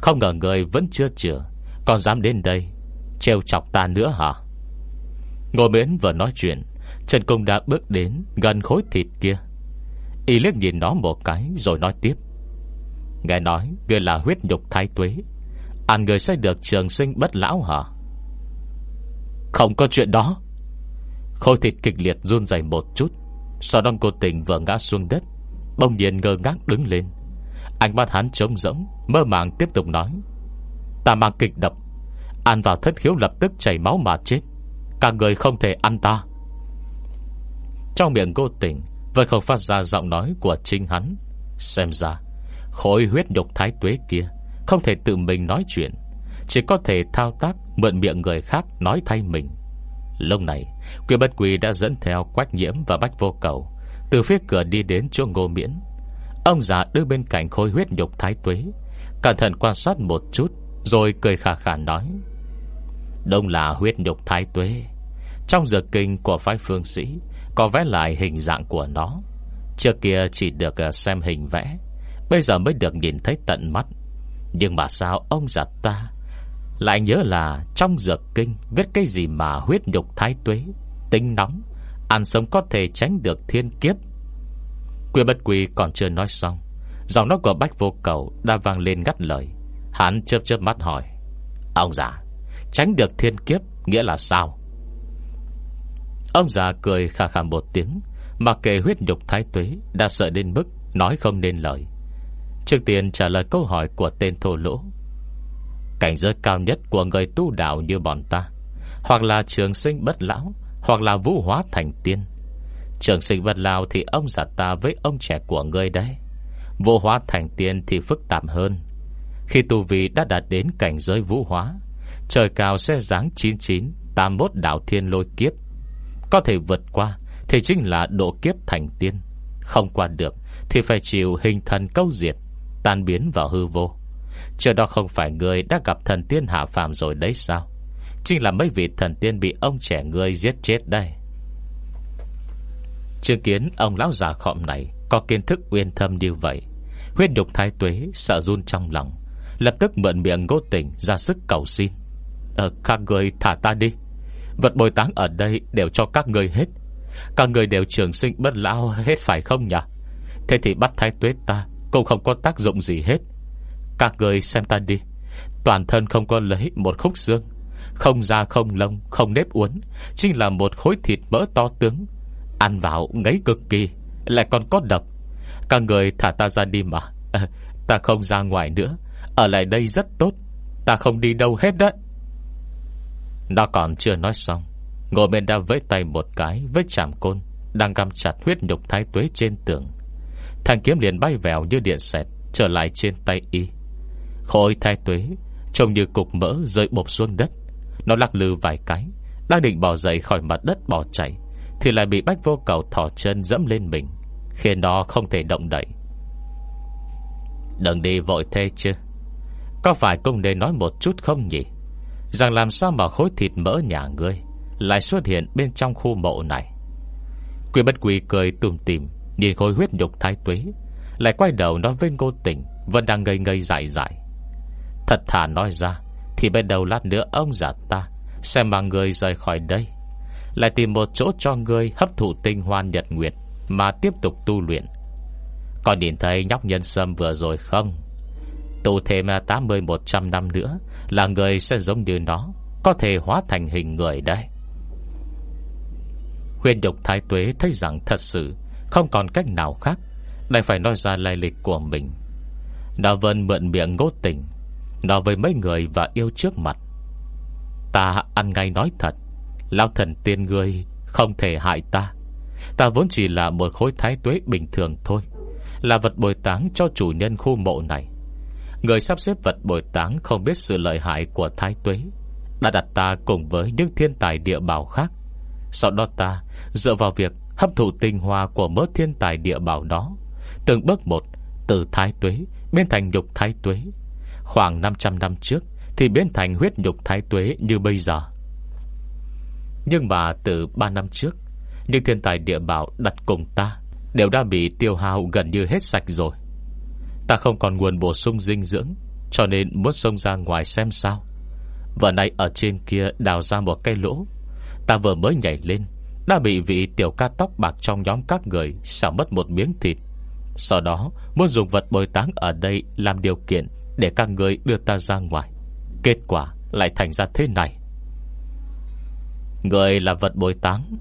Không ngờ ngươi vẫn chưa chữa Còn dám đến đây Trêu chọc ta nữa hả? Ngồi bến vừa nói chuyện Trần Công đã bước đến gần khối thịt kia. Y liếc nhìn nó một cái Rồi nói tiếp. Nghe nói người là huyết nhục thái tuế. Ăn người sẽ được trường sinh bất lão hả? Không có chuyện đó. Khôi thịt kịch liệt run dày một chút. Sau đó cô tình vừa ngã xuống đất Bông nhiên ngơ ngác đứng lên. Anh mắt hắn trống rỗng, Mơ màng tiếp tục nói. Ta mang kịch độc. Ăn vào thất khiếu lập tức chảy máu mà chết. Cả người không thể ăn ta. Trong miệng cô tình, Vẫn không phát ra giọng nói của chính hắn. Xem ra Khối huyết nhục thái tuế kia, Không thể tự mình nói chuyện, Chỉ có thể thao tác Mượn miệng người khác nói thay mình. Lúc này quỷ bất quỷ đã dẫn theo quách nhiễm và bách vô cầu Từ phía cửa đi đến chỗ ngô miễn. Ông già đứng bên cạnh khối huyết nhục thái tuế, Cẩn thận quan sát một chút, Rồi cười khà khà nói Đông là huyết nhục thái tuế. Trong giờ kinh của phái phương sĩ, Có vẽ lại hình dạng của nó. Trước kia chỉ được ờ, xem hình vẽ Bây giờ mới được nhìn thấy tận mắt. Nhưng mà sao ông già ta Lại nhớ là Trong dược kinh Viết cái gì mà huyết nhục thái tuế Tính nóng, Ăn sống có thể tránh được thiên kiếp? Quy bất quy còn chưa nói xong, Giọng nói của bách vô cầu Đã vang lên ngắt lời. Hắn chớp chớp mắt hỏi, Ông già, Tránh được thiên kiếp nghĩa là sao? Ông già cười khà khà một tiếng, Mà kể huyết nhục thái tuế Đã sợ đến mức nói không nên lời. Trước tiên trả lời câu hỏi của tên thô lỗ. Cảnh giới cao nhất của người tu đạo như bọn ta, Hoặc là trường sinh bất lão, Hoặc là vũ hóa thành tiên. Trường sinh bất lão thì ông giả ta với ông trẻ của người đấy. Vũ hóa thành tiên thì phức tạp hơn. Khi tu vi đã đạt đến cảnh giới vũ hóa, Trời cao sẽ giáng 99 81 đảo thiên lôi kiếp. Có thể vượt qua Thì chính là độ kiếp thành tiên. Không qua được Thì phải chịu hình thần câu diệt. Tan biến vào hư vô. Chờ đó không phải người đã gặp thần tiên hạ phàm rồi đấy sao? Chính là mấy vị thần tiên Bị ông trẻ người giết chết đây. Chứng kiến ông lão già khọm này Có kiến thức uyên thâm như vậy, Huyết đục thái tuế sợ run trong lòng, Lập tức mượn miệng ngô tình ra sức cầu xin. Ờ các người thả ta đi. Vật bồi táng ở đây đều cho các người hết. Các người đều trường sinh bất lão hết phải không nhỉ? Thế thì bắt thái tuế ta cũng không có tác dụng gì hết. Các người xem ta đi. Toàn thân không có lấy một khúc xương. Không da không lông không nếp uốn. Chính là một khối thịt mỡ to tướng. Ăn vào ngấy cực kỳ Lại còn có độc. Các người thả ta ra đi mà. À, Ta không ra ngoài nữa. Ở lại đây rất tốt. Ta không đi đâu hết đấy Nó còn chưa nói xong. Ngồi bên đã vẫy tay một cái Với chạm côn Đang găm chặt huyết nhục thái tuế trên tường. Thằng kiếm liền bay vèo như điện xẹt, Trở lại trên tay y. Khối thai tuế, Trông như cục mỡ rơi bột xuống đất. Nó lắc lư vài cái, Đang định bỏ dậy khỏi mặt đất bỏ chạy, Thì lại bị bách vô cầu thỏ chân dẫm lên mình, Khiến nó không thể động đậy. Đừng đi vội thế chứ. Có phải cũng nên nói một chút không nhỉ? Rằng làm sao mà khối thịt mỡ nhà ngươi Lại xuất hiện bên trong khu mộ này? Quỷ bất quỳ cười tùm tìm Nhìn khối huyết nhục thái tuế, Lại quay đầu nói với ngô tình, Vẫn đang ngây ngây dại dại. Thật thà nói ra, Thì bên đầu lát nữa ông giả ta Sẽ mang người rời khỏi đây, Lại tìm một chỗ cho người hấp thụ tinh hoan nhật nguyệt Mà tiếp tục tu luyện. Còn nhìn thấy nhóc nhân sâm vừa rồi không? Tu thêm 80-100 năm nữa Là người sẽ giống như nó, Có thể hóa thành hình người đây Huyền độc thái tuế thấy rằng thật sự không còn cách nào khác, đành phải nói ra lai lịch của mình. Đào Vân mượn miệng ngốt tình, Nói với mấy người và yêu trước mặt. Ta ăn ngay nói thật Lao thần tiên ngươi Không thể hại ta. Ta vốn chỉ là một khối thái tuế bình thường thôi, Là vật bồi táng cho chủ nhân khu mộ này. Người sắp xếp vật bồi táng Không biết sự lợi hại của thái tuế, Đã đặt ta cùng với những thiên tài địa bảo khác. Sau đó ta Dựa vào việc hấp thụ tinh hoa Của mớ thiên tài địa bảo đó. Từng bước một, Từ thái tuế biến thành nhục thái tuế. Khoảng 500 năm trước Thì biến thành huyết nhục thái tuế như bây giờ. Nhưng mà từ 3 năm trước, Những thiên tài địa bảo đặt cùng ta Đều đã bị tiêu hao gần như hết sạch rồi. Ta không còn nguồn bổ sung dinh dưỡng, Cho nên muốn xông ra ngoài xem sao. Vừa nay ở trên kia đào ra một cây lỗ, Ta vừa mới nhảy lên đã bị vị tiểu ca tóc bạc trong nhóm các người Xả mất một miếng thịt. Sau đó, muốn dùng vật bồi táng ở đây Làm điều kiện để các người đưa ta ra ngoài. Kết quả lại thành ra thế này. Người là vật bồi táng.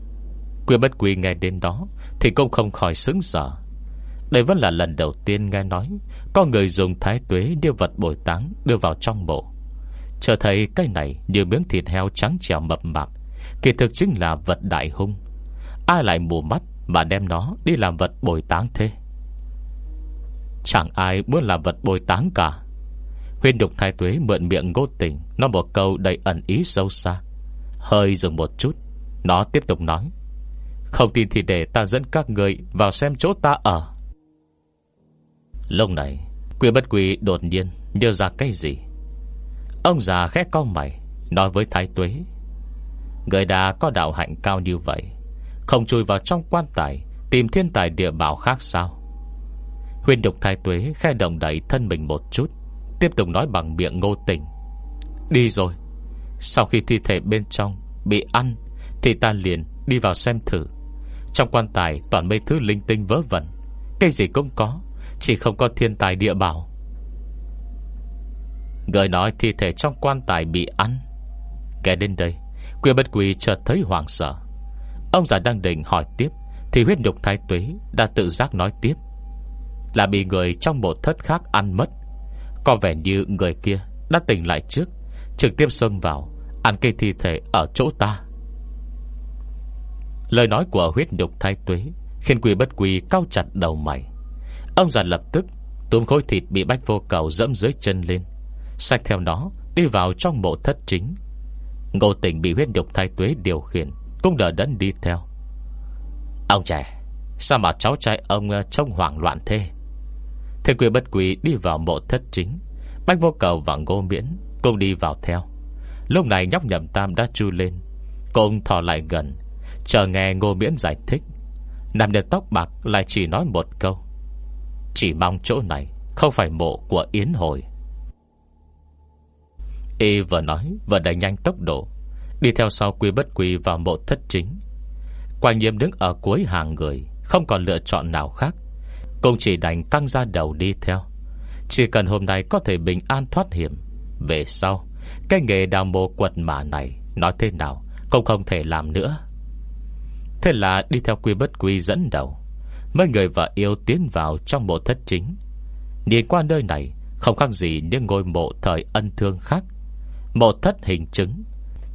Quyên bất quy nghe đến đó Thì cũng không khỏi sững sở Đây vẫn là lần đầu tiên nghe nói Có người dùng thái tuế đưa vật bồi táng Đưa vào trong mộ. Chờ thấy cái này như miếng thịt heo trắng trèo mập mạp Kỳ thực chính là vật đại hung. Ai lại mù mắt Mà đem nó đi làm vật bồi táng thế? Chẳng ai muốn làm vật bồi táng cả. Huyên đục thái tuế mượn miệng ngô tình, Nói một câu đầy ẩn ý sâu xa. Hơi dừng một chút, Nó tiếp tục nói. Không tin thì để ta dẫn các người Vào xem chỗ ta ở. Lúc này, Quy bất quy đột nhiên nhớ ra cái gì. Ông già khét con mày, Nói với thái tuế. Người đã có đạo hạnh cao như vậy, Không chui vào trong quan tài, Tìm thiên tài địa bảo khác sao? Huyền đục thái tuế khe động đẩy thân mình một chút, Tiếp tục nói bằng miệng ngô tình. Đi rồi, Sau khi thi thể bên trong Bị ăn, Thì ta liền đi vào xem thử. Trong quan tài toàn mấy thứ linh tinh vớ vẩn, Cái gì cũng có, Chỉ không có thiên tài địa bảo. Người nói thi thể trong quan tài bị ăn, Kể đến đây. Quyên bất quỳ chợt thấy hoảng sợ. Ông già đang định hỏi tiếp, Thì huyết nhục thái tuế đã tự giác nói tiếp. Là bị người trong một thất khác ăn mất. Có vẻ như người kia Đã tỉnh lại trước, Trực tiếp xông vào, Ăn cây thi thể ở chỗ ta. Lời nói của huyết nhục thái tuế Khiến quỳ bất quỳ cao chặt đầu mày. Ông già lập tức Túm khối thịt bị bách vô cầu dẫm dưới chân lên, Xách theo nó Đi vào trong mộ thất chính Ngô tình bị huyết nhục thái tuế điều khiển, Cũng đỡ đẫn đi theo. Ông trẻ, Sao mà cháu trai ông ờ, trông hoảng loạn thế? Thế quỷ bất quý đi vào mộ thất chính, Bách vô cầu và ngô miễn Cũng đi vào theo. Lúc này nhóc nhầm tam đã chu lên Cũng thò lại gần, Chờ nghe ngô miễn giải thích. Nằm được tóc bạc lại chỉ nói một câu, Chỉ mong chỗ này Không phải mộ của Yến Hồi. Y vừa nói, vừa đẩy nhanh tốc độ, Đi theo sau quy bất quy vào mộ thất chính. Quang nhiễm đứng ở cuối hàng người, Không còn lựa chọn nào khác. Cũng chỉ đành căng ra đầu đi theo. Chỉ cần hôm nay có thể bình an thoát hiểm, Về sau, Cái nghề đào mộ quật mã này, Nói thế nào Cũng không thể làm nữa. Thế là đi theo quy bất quy dẫn đầu, Mấy người vợ yêu tiến vào trong mộ thất chính. Nhìn qua nơi này, Không khác gì những ngôi mộ thời ân thương khác một thất hình trứng.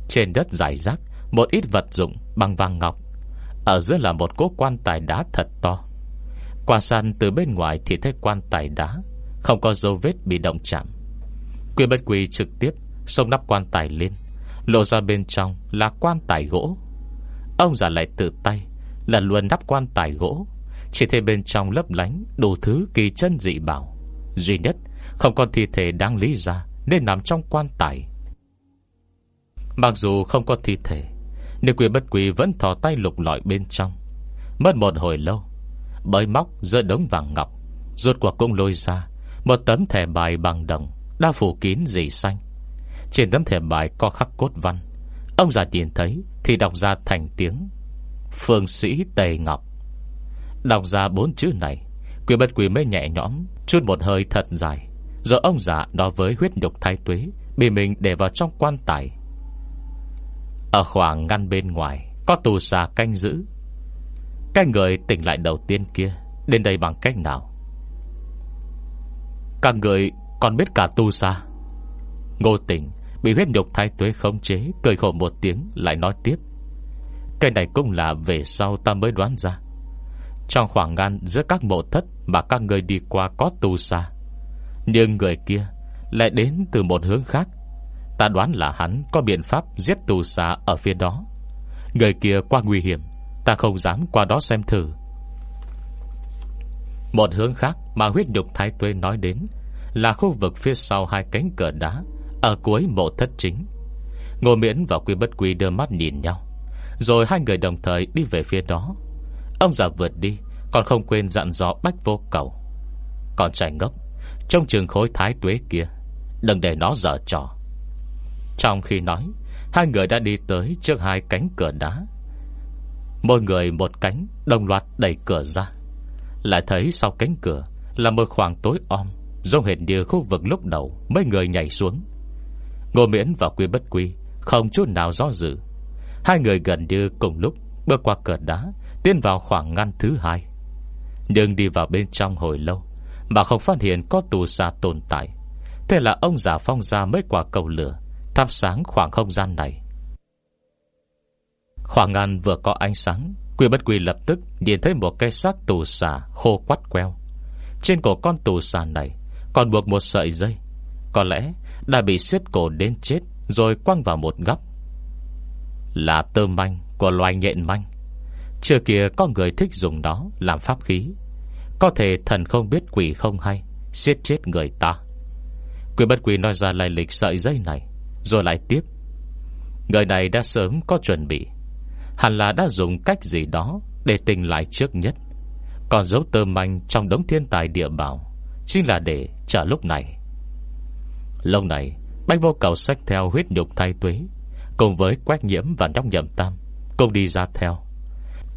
Trên đất dài rác, Một ít vật dụng bằng vàng ngọc. Ở giữa là một cố quan tài đá thật to. Qua săn từ bên ngoài Thì thấy quan tài đá, Không có dấu vết bị động chạm. Quyền bất quỳ trực tiếp Xông nắp quan tài lên, Lộ ra bên trong là quan tài gỗ. Ông giả lại tự tay, Lần luôn nắp quan tài gỗ, Chỉ thấy bên trong lấp lánh Đủ thứ kỳ chân dị bảo. Duy nhất, không còn thi thể đáng lý ra, Nên nằm trong quan tài. Mặc dù không có thi thể, Nhưng quỷ bất quỷ vẫn thò tay lục lọi bên trong. Mất một hồi lâu Bởi móc giữa đống vàng ngọc, Rốt cuộc cũng lôi ra Một tấm thẻ bài bằng đồng Đã phủ kín dì xanh. Trên tấm thẻ bài có khắc cốt văn. Ông già nhìn thấy Thì đọc ra thành tiếng Phương sĩ Tề Ngọc. Đọc ra bốn chữ này Quỷ bất quỷ mới nhẹ nhõm Chút một hơi thật dài. Rồi ông già nói với huyết nhục thái tuế, Bị mình để vào trong quan tài ở khoảng ngăn bên ngoài, Có tù xà canh giữ. Cái người tỉnh lại đầu tiên kia, Đến đây bằng cách nào? Các người còn biết cả tu xa Ngô tỉnh Bị huyết nhục thái tuế khống chế, Cười khổ một tiếng, lại nói tiếp. Cái này cũng là về sau ta mới đoán ra. Trong khoảng ngăn giữa các mộ thất Mà các người đi qua có tu xa Nhưng người kia Lại đến từ một hướng khác. Ta đoán là hắn có biện pháp giết tù xà ở phía đó. Người kia qua nguy hiểm, Ta không dám qua đó xem thử. Một hướng khác mà huyết nhục thái tuế nói đến Là khu vực phía sau hai cánh cửa đá Ở cuối mộ thất chính. Ngô Miễn và Quy Bất Quy đưa mắt nhìn nhau, Rồi hai người đồng thời đi về phía đó. Ông già vượt đi, Còn không quên dặn dò bách vô cầu. Còn trai ngốc Trong trường khối thái tuế kia, Đừng để nó dở trò trong khi nói, Hai người đã đi tới trước hai cánh cửa đá. Mỗi người một cánh, Đồng loạt đẩy cửa ra. Lại thấy sau cánh cửa Là một khoảng tối om, Giống hệt như khu vực lúc đầu Mấy người nhảy xuống. Ngô Miễn và Quy Bất Quy Không chút nào do dự. Hai người gần như cùng lúc Bước qua cửa đá, Tiến vào khoảng ngăn thứ hai. Nhưng đi vào bên trong hồi lâu Mà không phát hiện có tù xa tồn tại. Thế là ông giả phong ra mấy quả cầu lửa thắp sáng khoảng không gian này. Hoàng An vừa có ánh sáng, Quy bất quy lập tức nhìn thấy một cây xác tù xà khô quắt queo. Trên cổ con tù xà này còn buộc một sợi dây. Có lẽ đã bị siết cổ đến chết Rồi quăng vào một góc Là tơ manh của loài nhện manh Trưa kia có người thích dùng nó Làm pháp khí Có thể thần không biết quỷ không hay Siết chết người ta Quy bất quỷ nói ra lại lịch sợi dây này rồi lại tiếp. Người này đã sớm có chuẩn bị. Hẳn là đã dùng cách gì đó Để tình lại trước nhất. Còn dấu tơ manh trong đống thiên tài địa bảo Chính là để chờ lúc này. Lâu này, Bách vô cầu sách theo huyết nhục thay tuế, Cùng với quét nhiễm và nhóc nhậm tam, Cùng đi ra theo.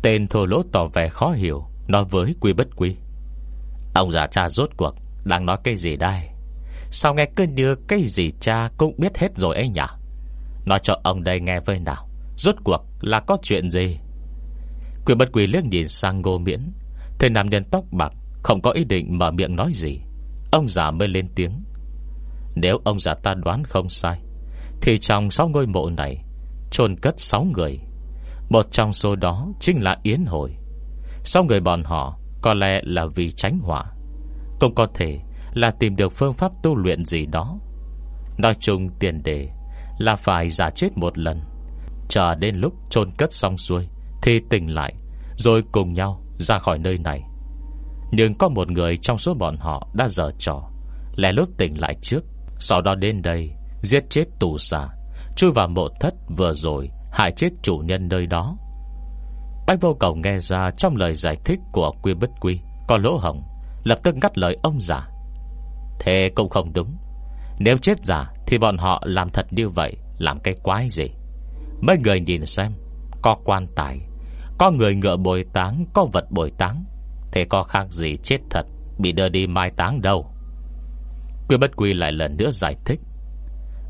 Tên thô lỗ tỏ vẻ khó hiểu, Nói với quy bất quy. Ông già cha rốt cuộc Đang nói cái gì đây? Sao nghe cứ như cái gì cha cũng biết hết rồi ấy nhỉ? Nói cho ông đây nghe với nào. Rốt cuộc là có chuyện gì? Quyền bất quỳ liếc nhìn sang ngô miễn. Thầy nam nhân tóc bạc, Không có ý định mở miệng nói gì. Ông già mới lên tiếng. Nếu ông già ta đoán không sai, Thì trong sáu ngôi mộ này chôn cất sáu người. Một trong số đó chính là Yến Hồi. Sáu người bọn họ Có lẽ là vì tránh hỏa Cũng có thể là tìm được phương pháp tu luyện gì đó. Nói chung tiền đề Là phải giả chết một lần. Chờ đến lúc chôn cất xong xuôi, Thì tỉnh lại, Rồi cùng nhau ra khỏi nơi này. Nhưng có một người trong số bọn họ Đã dở trò Lẽ lúc tỉnh lại trước. Sau đó đến đây, Giết chết tù xà, Chui vào mộ thất vừa rồi, Hại chết chủ nhân nơi đó. Bách vô cầu nghe ra Trong lời giải thích của quy bất quy Có lỗ hồng Lập tức ngắt lời ông giả Thế cũng không đúng. Nếu chết giả thì bọn họ làm thật như vậy, Làm cái quái gì? Mấy người nhìn xem, Có quan tài, Có người ngựa bồi táng, Có vật bồi táng. Thế có khác gì chết thật, Bị đưa đi mai táng đâu? Quy bất quy lại lần nữa giải thích.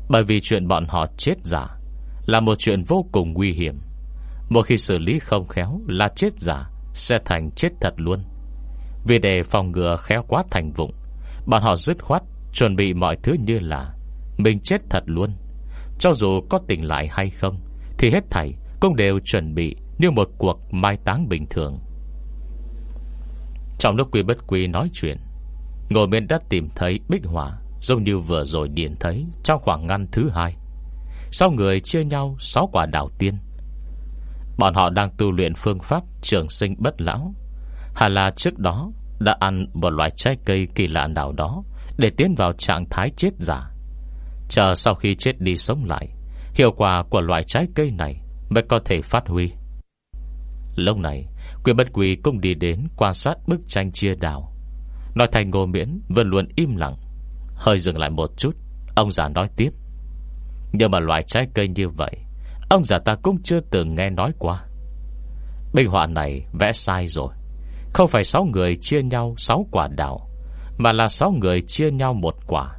Bởi vì chuyện bọn họ chết giả Là một chuyện vô cùng nguy hiểm. Một khi xử lý không khéo Là chết giả Sẽ thành chết thật luôn. Vì để phòng ngừa khéo quá thành vụng Bọn họ dứt khoát, Chuẩn bị mọi thứ như là Mình chết thật luôn. Cho dù có tỉnh lại hay không, Thì hết thảy cũng đều chuẩn bị Như một cuộc mai táng bình thường. Trong lúc quy bất quy nói chuyện Ngồi bên đất tìm thấy bích hỏa Giống như vừa rồi điền thấy Trong khoảng ngăn thứ hai. Sau người chia nhau 6 quả đảo tiên. Bọn họ đang tu luyện phương pháp Trường sinh bất lão. Hà là trước đó đã ăn một loại trái cây kỳ lạ nào đó để tiến vào trạng thái chết giả. Chờ sau khi chết đi sống lại, hiệu quả của loại trái cây này mới có thể phát huy. Lúc này, quyền bất quỳ cũng đi đến quan sát bức tranh chia đảo. Nói thành ngô miễn vẫn luôn im lặng. Hơi dừng lại một chút, ông già nói tiếp. Nhưng mà loại trái cây như vậy, ông già ta cũng chưa từng nghe nói qua. Bình họa này vẽ sai rồi. Không phải 6 người chia nhau 6 quả đào, Mà là 6 người chia nhau một quả.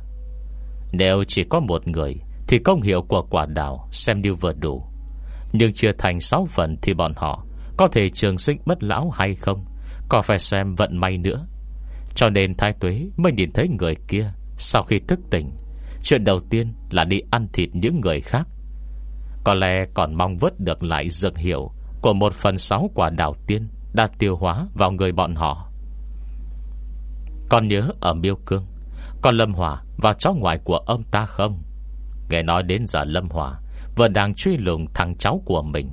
Nếu chỉ có một người, Thì công hiệu của quả đào Xem như vừa đủ. Nhưng chia thành 6 phần thì bọn họ Có thể trường sinh bất lão hay không, Có phải xem vận may nữa. Cho nên thái tuế mới nhìn thấy người kia Sau khi thức tỉnh. Chuyện đầu tiên là đi ăn thịt những người khác. Có lẽ còn mong vớt được lại dược hiệu Của một phần sáu quả đào tiên đã tiêu hóa vào người bọn họ. Còn nhớ ở Miêu Cương, còn Lâm Hòa và cháu ngoại của ông ta không? Nghe nói đến giờ Lâm Hòa vẫn đang truy lùng thằng cháu của mình.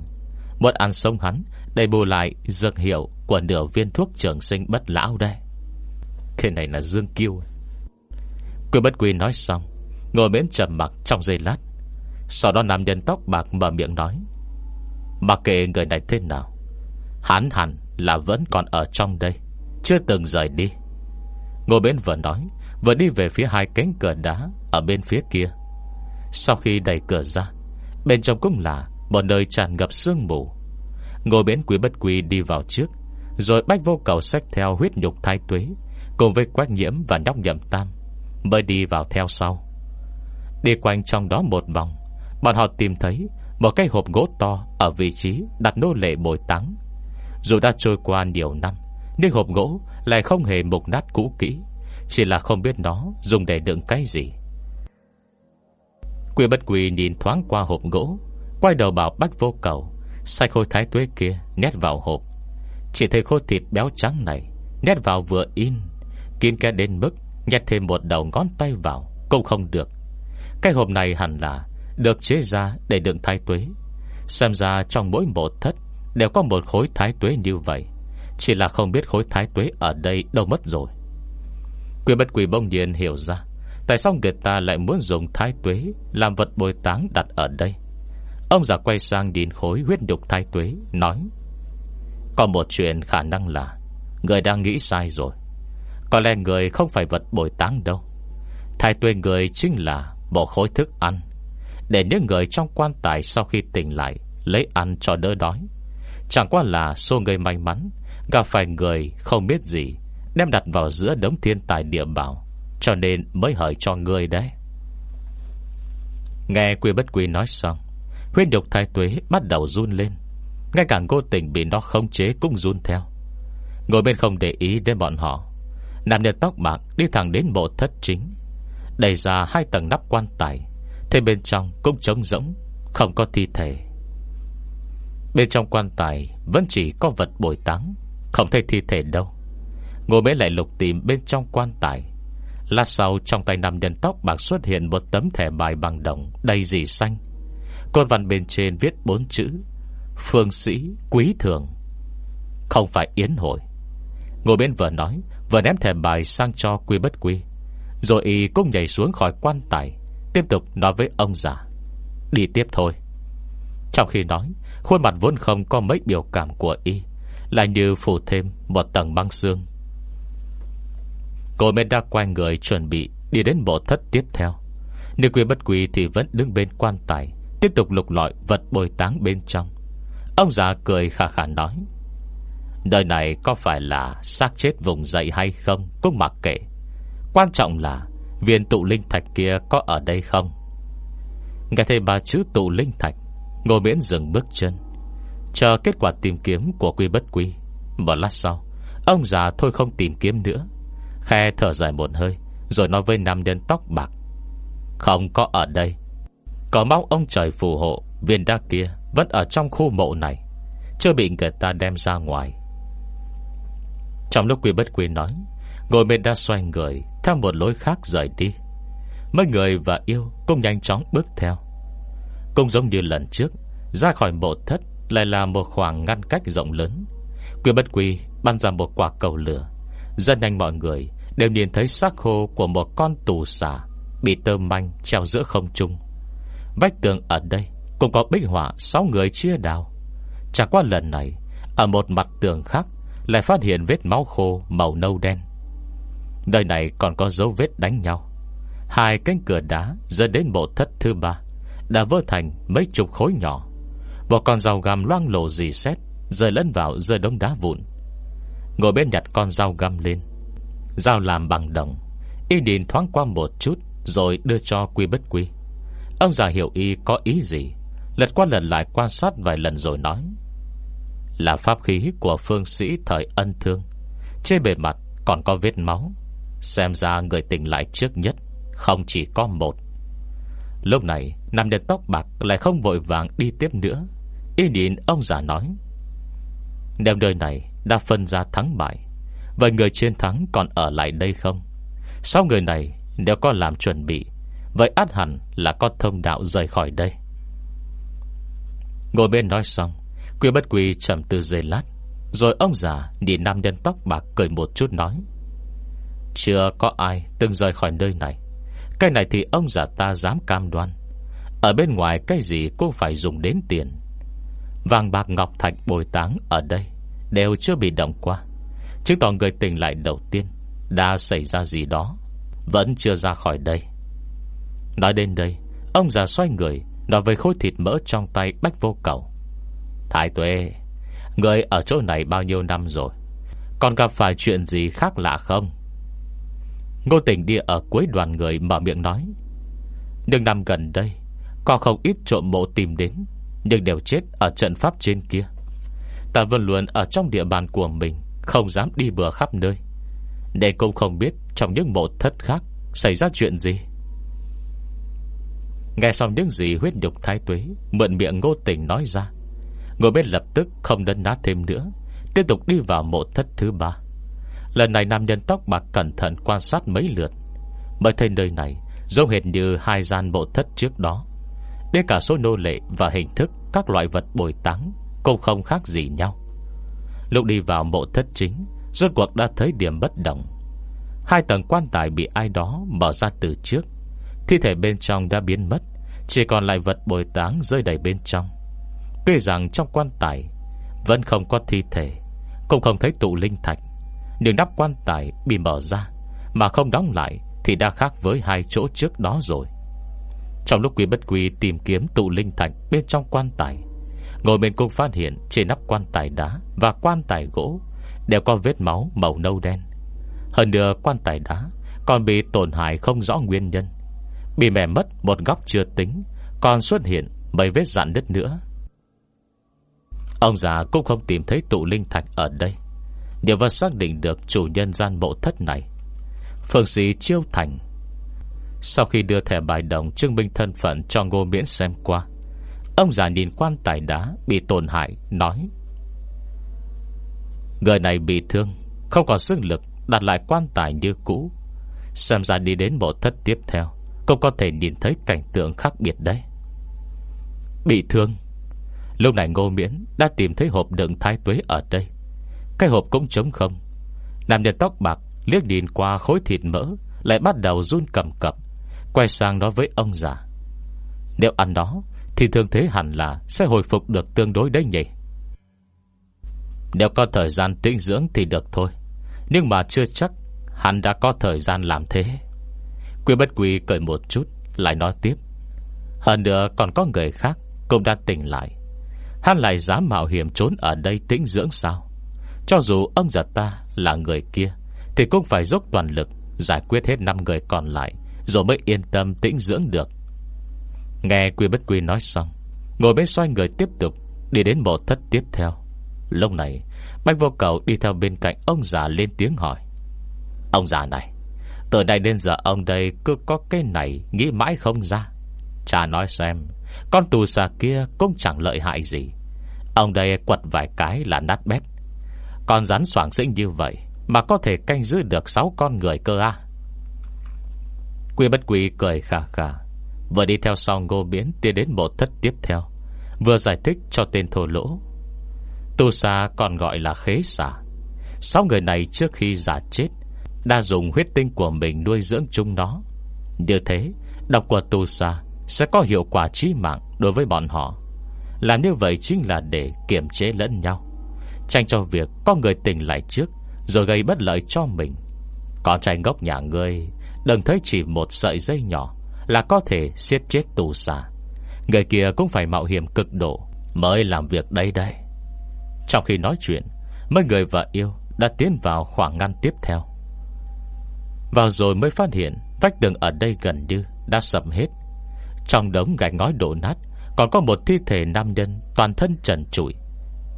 Muốn ăn sống hắn để bù lại dược hiệu của nửa viên thuốc trường sinh bất lão đây. Cái này là Dương Kiêu. Quy bất quy nói xong, ngồi bên trầm mặc trong giây lát. Sau đó nam nhân tóc bạc mở miệng nói. Mặc kệ người này thế nào, hắn hẳn là vẫn còn ở trong đây. Chưa từng rời đi. Ngồi bên vừa nói, Vừa đi về phía hai cánh cửa đá Ở bên phía kia. Sau khi đẩy cửa ra, Bên trong cũng là một nơi tràn ngập sương mù. Ngồi bên quý bất quý đi vào trước, Rồi bách vô cầu xách theo huyết nhục thái tuế, Cùng với quách nhiễm và nhóc nhậm tam, Mới đi vào theo sau. Đi quanh trong đó một vòng, Bọn họ tìm thấy Một cái hộp gỗ to Ở vị trí đặt nô lệ bồi táng dù đã trôi qua nhiều năm, Nhưng hộp gỗ lại không hề mục nát cũ kỹ, Chỉ là không biết nó dùng để đựng cái gì. Quy bất quỳ nhìn thoáng qua hộp gỗ, Quay đầu bảo bách vô cầu, Sai khôi thái tuế kia nét vào hộp. Chỉ thấy khô thịt béo trắng này nét vào vừa in Kiên kẽ đến mức Nhét thêm một đầu ngón tay vào Cũng không được. Cái hộp này hẳn là Được chế ra để đựng thái tuế, Xem ra trong mỗi một thất Đều có một khối thái tuế như vậy. Chỉ là không biết khối thái tuế ở đây đâu mất rồi. Quỷ bất quỷ bông nhiên hiểu ra, Tại sao người ta lại muốn dùng thái tuế Làm vật bồi táng đặt ở đây? Ông già quay sang nhìn khối huyết nhục thái tuế, Nói, Có một chuyện khả năng là Người đang nghĩ sai rồi. Có lẽ người không phải vật bồi táng đâu. Thái tuế người chính là Bộ khối thức ăn. Để những người trong quan tài sau khi tỉnh lại Lấy ăn cho đỡ đói Chẳng qua là số người may mắn, Gặp phải người không biết gì, Đem đặt vào giữa đống thiên tài địa bảo, Cho nên mới hỏi cho người đấy. Nghe quy bất quy nói xong, Huyên độc thái tuế bắt đầu run lên. Ngay cả ngô tình bị nó khống chế cũng run theo. Ngồi bên không để ý đến bọn họ Nam nhân tóc bạc đi thẳng đến bộ thất chính. Đẩy ra hai tầng nắp quan tài, Thế bên trong cũng trống rỗng, Không có thi thể. Bên trong quan tài Vẫn chỉ có vật bồi táng, Không thấy thi thể đâu. Ngồi bế lại lục tìm bên trong quan tài. Lát sau trong tay nam nhân tóc bạc xuất hiện Một tấm thẻ bài bằng đồng Đầy dì xanh. Con văn bên trên viết bốn chữ, Phương sĩ quý thường. Không phải yến hội. Ngồi bên vừa nói, Vừa ném thẻ bài sang cho quy bất quy. Rồi y cũng nhảy xuống khỏi quan tài, Tiếp tục nói với ông già, Đi tiếp thôi. Trong khi nói, Khuôn mặt vốn không có mấy biểu cảm của y, Lại như phủ thêm một tầng băng xương. Cô mê đã quay người chuẩn bị Đi đến bộ thất tiếp theo. Nữ quy bất quy thì vẫn đứng bên quan tài, Tiếp tục lục lọi vật bồi táng bên trong. Ông già cười khả khả nói, Đời này có phải là xác chết vùng dậy hay không Cũng mặc kệ. Quan trọng là Viên tụ linh thạch kia có ở đây không? Nghe thấy ba chữ tụ linh thạch Ngô miễn dừng bước chân, Chờ kết quả tìm kiếm của quy bất quy. Một lát sau, Ông già thôi không tìm kiếm nữa, Khe thở dài một hơi, Rồi nói với nam nhân tóc bạc, Không có ở đây. Có mong ông trời phù hộ, Viên đá kia vẫn ở trong khu mộ này, Chưa bị người ta đem ra ngoài. Trong lúc quy bất quy nói Ngồi bên đã xoay người, Theo một lối khác rời đi. Mấy người và yêu cũng nhanh chóng bước theo. Cũng giống như lần trước, Ra khỏi mộ thất Lại là một khoảng ngăn cách rộng lớn. Quy bất quy bắn ra một quả cầu lửa. Rất nhanh mọi người Đều nhìn thấy xác khô của một con tù xả Bị tơ manh treo giữa không trung. Vách tường ở đây Cũng có bích họa 6 người chia đào. Chẳng qua lần này, Ở một mặt tường khác Lại phát hiện vết máu khô màu nâu đen. Nơi này còn có dấu vết đánh nhau. Hai cánh cửa đá Dẫn đến bộ thất thứ ba. Đã vỡ thành mấy chục khối nhỏ. Một con dao găm loang lổ dì xét, Rơi lẫn vào rơi đống đá vụn. Ngồi bên nhặt con dao găm lên. Dao làm bằng đồng. Y nhìn thoáng qua một chút, Rồi đưa cho quy bất quy. Ông già hiểu y có ý gì, Lật qua lần lại quan sát vài lần rồi nói, Là pháp khí của phương sĩ thời ân thương. Trên bề mặt còn có vết máu. Xem ra người tỉnh lại trước nhất Không chỉ có một. Lúc này Nam nhân tóc bạc lại không vội vàng đi tiếp nữa. Y nhìn ông già nói Nếu đời này đã phân ra thắng bại. Vậy người chiến thắng còn ở lại đây không? Sau người này Nếu có làm chuẩn bị? Vậy át hẳn là có thông đạo rời khỏi đây. Ngồi bên nói xong, Quy bất quy chậm từ giây lát, Rồi ông già nhìn nam nhân tóc bạc cười một chút nói, Chưa có ai từng rời khỏi nơi này. Cái này thì ông già ta dám cam đoan. Ở bên ngoài cái gì cũng phải dùng đến tiền. Vàng bạc ngọc thạch bồi táng ở đây Đều chưa bị động qua. Chứng tỏ người tỉnh lại đầu tiên Đã xảy ra gì đó, Vẫn chưa ra khỏi đây. Nói đến đây, Ông già xoay người, Nói với khối thịt mỡ trong tay bách vô cầu. Thái tuệ Người ở chỗ này bao nhiêu năm rồi? Còn gặp phải chuyện gì khác lạ không? Ngô tỉnh đi ở cuối đoàn người mở miệng nói. Nhưng năm gần đây có không ít trộm mộ tìm đến, Nhưng đều chết ở trận pháp trên kia. Ta vẫn luôn ở trong địa bàn của mình, Không dám đi bừa khắp nơi. Để cũng không biết Trong những mộ thất khác Xảy ra chuyện gì. Nghe xong những gì huyết nhục thái tuế Mượn miệng ngô tình nói ra Ngồi bên lập tức không đấn ná thêm nữa, Tiếp tục đi vào mộ thất thứ ba. Lần này nam nhân tóc bạc cẩn thận quan sát mấy lượt Mới thấy nơi này Giống hệt như hai gian mộ thất trước đó. Đến cả số nô lệ và hình thức Các loại vật bồi táng Cũng không khác gì nhau. Lúc đi vào mộ thất chính, Rốt cuộc đã thấy điểm bất động Hai tầng quan tài bị ai đó mở ra từ trước. Thi thể bên trong đã biến mất, Chỉ còn lại vật bồi táng rơi đầy bên trong. Tuy rằng trong quan tài Vẫn không có thi thể, Cũng không thấy tụ linh thạch, Nhưng nắp quan tài bị mở ra Mà không đóng lại Thì đã khác với hai chỗ trước đó rồi. Trong lúc quý bất quý tìm kiếm tụ linh thạch Bên trong quan tài, Ngồi bên cung phát hiện Trên nắp quan tài đá và quan tài gỗ Đều có vết máu màu nâu đen. Hơn nữa quan tài đá Còn bị tổn hại không rõ nguyên nhân. Bị mẻ mất một góc chưa tính, Còn xuất hiện mấy vết dạn đất nữa. Ông già cũng không tìm thấy tụ linh thạch ở đây. Điều vật xác định được chủ nhân gian mộ thất này, Phương sĩ Chiêu Thành sau khi đưa thẻ bài đồng chứng minh thân phận cho Ngô Miễn xem qua, Ông già nhìn quan tài đá Bị tổn hại, Nói, Người này bị thương, Không còn sức lực đặt lại quan tài như cũ. Xem ra đi đến bộ thất tiếp theo, Cũng có thể nhìn thấy cảnh tượng khác biệt đấy. Bị thương? Lúc này ngô miễn đã tìm thấy hộp đựng thái tuế ở đây. Cái hộp cũng trống không. Nam nhân tóc bạc liếc nhìn qua khối thịt mỡ, Lại bắt đầu run cầm cập. Quay sang nói với ông già, Nếu ăn đó, Thì thương thế hẳn là sẽ hồi phục được tương đối đấy nhỉ? Nếu có thời gian tĩnh dưỡng thì được thôi, Nhưng mà chưa chắc Hắn đã có thời gian làm thế. Quy bất quy cười một chút, Lại nói tiếp, Hơn nữa còn có người khác Cũng đã tỉnh lại. Hắn lại dám mạo hiểm trốn ở đây tĩnh dưỡng sao? Cho dù ông già ta là người kia, Thì cũng phải dốc toàn lực Giải quyết hết 5 người còn lại rồi mới yên tâm tĩnh dưỡng được. Nghe Quy Bất Quy nói xong, Ngồi bên xoay người tiếp tục Đi đến bộ thất tiếp theo. Lúc này, Bách vô cầu đi theo bên cạnh ông già lên tiếng hỏi. Ông già này, Từ nay đến giờ ông đây cứ có cái này Nghĩ mãi không ra. Cha nói xem, Con tù xà kia cũng chẳng lợi hại gì. Ông đây quật vài cái là nát bét. Con rắn soảng sinh như vậy Mà có thể canh giữ được 6 con người cơ à? Quy bất quy cười khà khà. Vừa đi theo sau ngô biến Tiến đến bộ thất tiếp theo, Vừa giải thích cho tên thổ lỗ. Tu sa còn gọi là khế xả. Sáu người này trước khi giả chết, Đã dùng huyết tinh của mình nuôi dưỡng chúng nó. Như thế, Độc của tu sa Sẽ có hiệu quả trí mạng đối với bọn họ. Làm như vậy chính là để kiểm chế lẫn nhau Tranh cho việc có người tỉnh lại trước, Rồi gây bất lợi cho mình. Con trai ngốc nhà ngươi Đừng thấy chỉ một sợi dây nhỏ Là có thể siết chết tù xà Người kia cũng phải mạo hiểm cực độ Mới làm việc đây đây Trong khi nói chuyện, Mấy người vợ yêu đã tiến vào khoảng ngăn tiếp theo. Vào rồi mới phát hiện Vách tường ở đây gần như Đã sập hết. Trong đống gạch ngói đổ nát, Còn có một thi thể nam nhân Toàn thân trần trụi.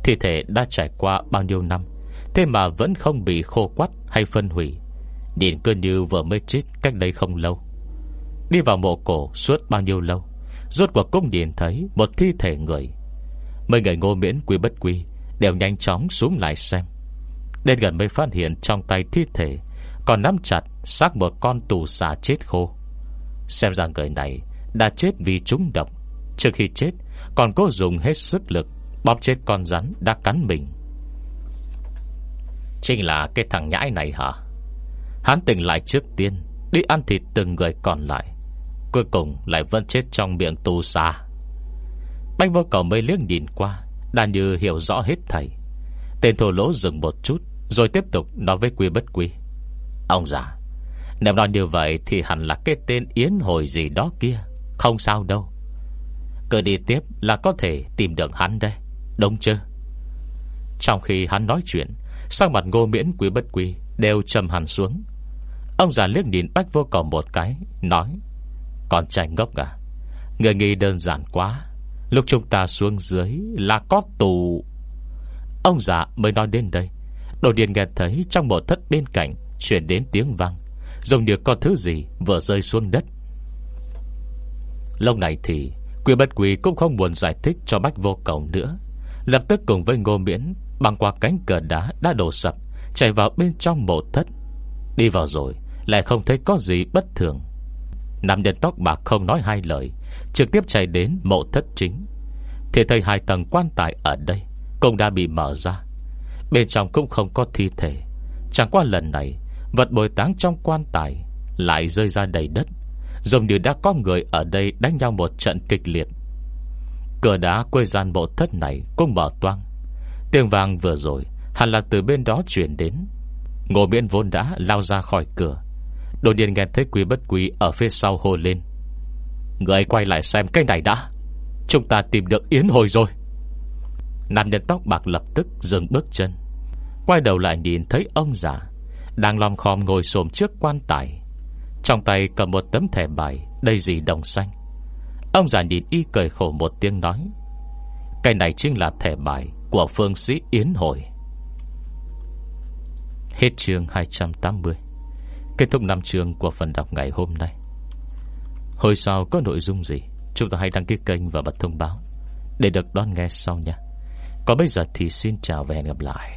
Thi thể đã trải qua bao nhiêu năm, Thế mà vẫn không bị khô quắt hay phân hủy. Nhìn cơ như vừa mới chết, cách đây không lâu. Đi vào mộ cổ suốt bao nhiêu lâu, Rốt cuộc cũng nhìn thấy Một thi thể người. Mấy người ngô miễn quy bất quy Đều nhanh chóng xuống lại xem. Đến gần mới phát hiện trong tay thi thể Còn nắm chặt xác một con tù xà chết khô. Xem ra người này Đã chết vì trúng độc. Trước khi chết, Còn cố dùng hết sức lực Bóp chết con rắn đã cắn mình. Chính là cái thằng nhãi này hả? Hắn tỉnh lại trước tiên, Đi ăn thịt từng người còn lại. Cuối cùng lại vẫn chết trong miệng tù xa Banh vô cầu mới liếc nhìn qua, Đã như hiểu rõ hết thầy. Tên thổ lỗ dừng một chút, Rồi tiếp tục nói với quy bất quy. Ông già, Nếu nói như vậy thì hẳn là cái tên Yến hồi gì đó kia, Không sao đâu. Cứ đi tiếp là có thể tìm được hắn đây Đúng chưa? Trong khi hắn nói chuyện Sang mặt ngô miễn quý bất quý Đều trầm hẳn xuống. Ông già liếc nhìn bách vô cầu một cái, Nói Còn trai ngốc à Người nghĩ đơn giản quá. Lúc chúng ta xuống dưới là có tù. Ông già mới nói đến đây đầu điện nghe thấy trong một thất bên cạnh Chuyển đến tiếng vang, Giống như có thứ gì vừa rơi xuống đất. Lúc này thì Quỷ bất quỳ cũng không buồn giải thích cho Bách vô cầu nữa. Lập tức cùng với ngô miễn Bằng qua cánh cửa đá đã đổ sập. Chạy vào bên trong mộ thất. Đi vào rồi, Lại không thấy có gì bất thường. Nam nhân tóc bạc không nói hai lời, Trực tiếp chạy đến mộ thất chính. Thì thấy hai tầng quan tài ở đây, Cũng đã bị mở ra. Bên trong cũng không có thi thể. Chẳng qua lần này, Vật bồi táng trong quan tài Lại rơi ra đầy đất, Giống như đã có người ở đây đánh nhau một trận kịch liệt. Cửa đá quê gian mộ thất này Cũng mở toang. Tiếng vàng vừa rồi Hẳn là từ bên đó chuyển đến. Ngô miễn vốn đã lao ra khỏi cửa. Đột nhiên nghe thấy quý bất quý Ở phía sau hô lên. Người quay lại xem cái này đã. Chúng ta tìm được Yến hồi rồi. Nam nhân tóc bạc lập tức dừng bước chân. Quay đầu lại nhìn thấy ông già Đang lom khom ngồi xồm trước quan tài. Trong tay cầm một tấm thẻ bài Đầy gì đồng xanh. Ông già nhìn y cười khổ một tiếng nói, Cái này chính là thẻ bài Của phương sĩ Yến hồi. Hết chương 280 Kết thúc năm chương của phần đọc ngày hôm nay. Hồi sau có nội dung gì, Chúng ta hãy đăng ký kênh và bật thông báo Để được đón nghe sau nha. Còn bây giờ thì xin chào và hẹn gặp lại.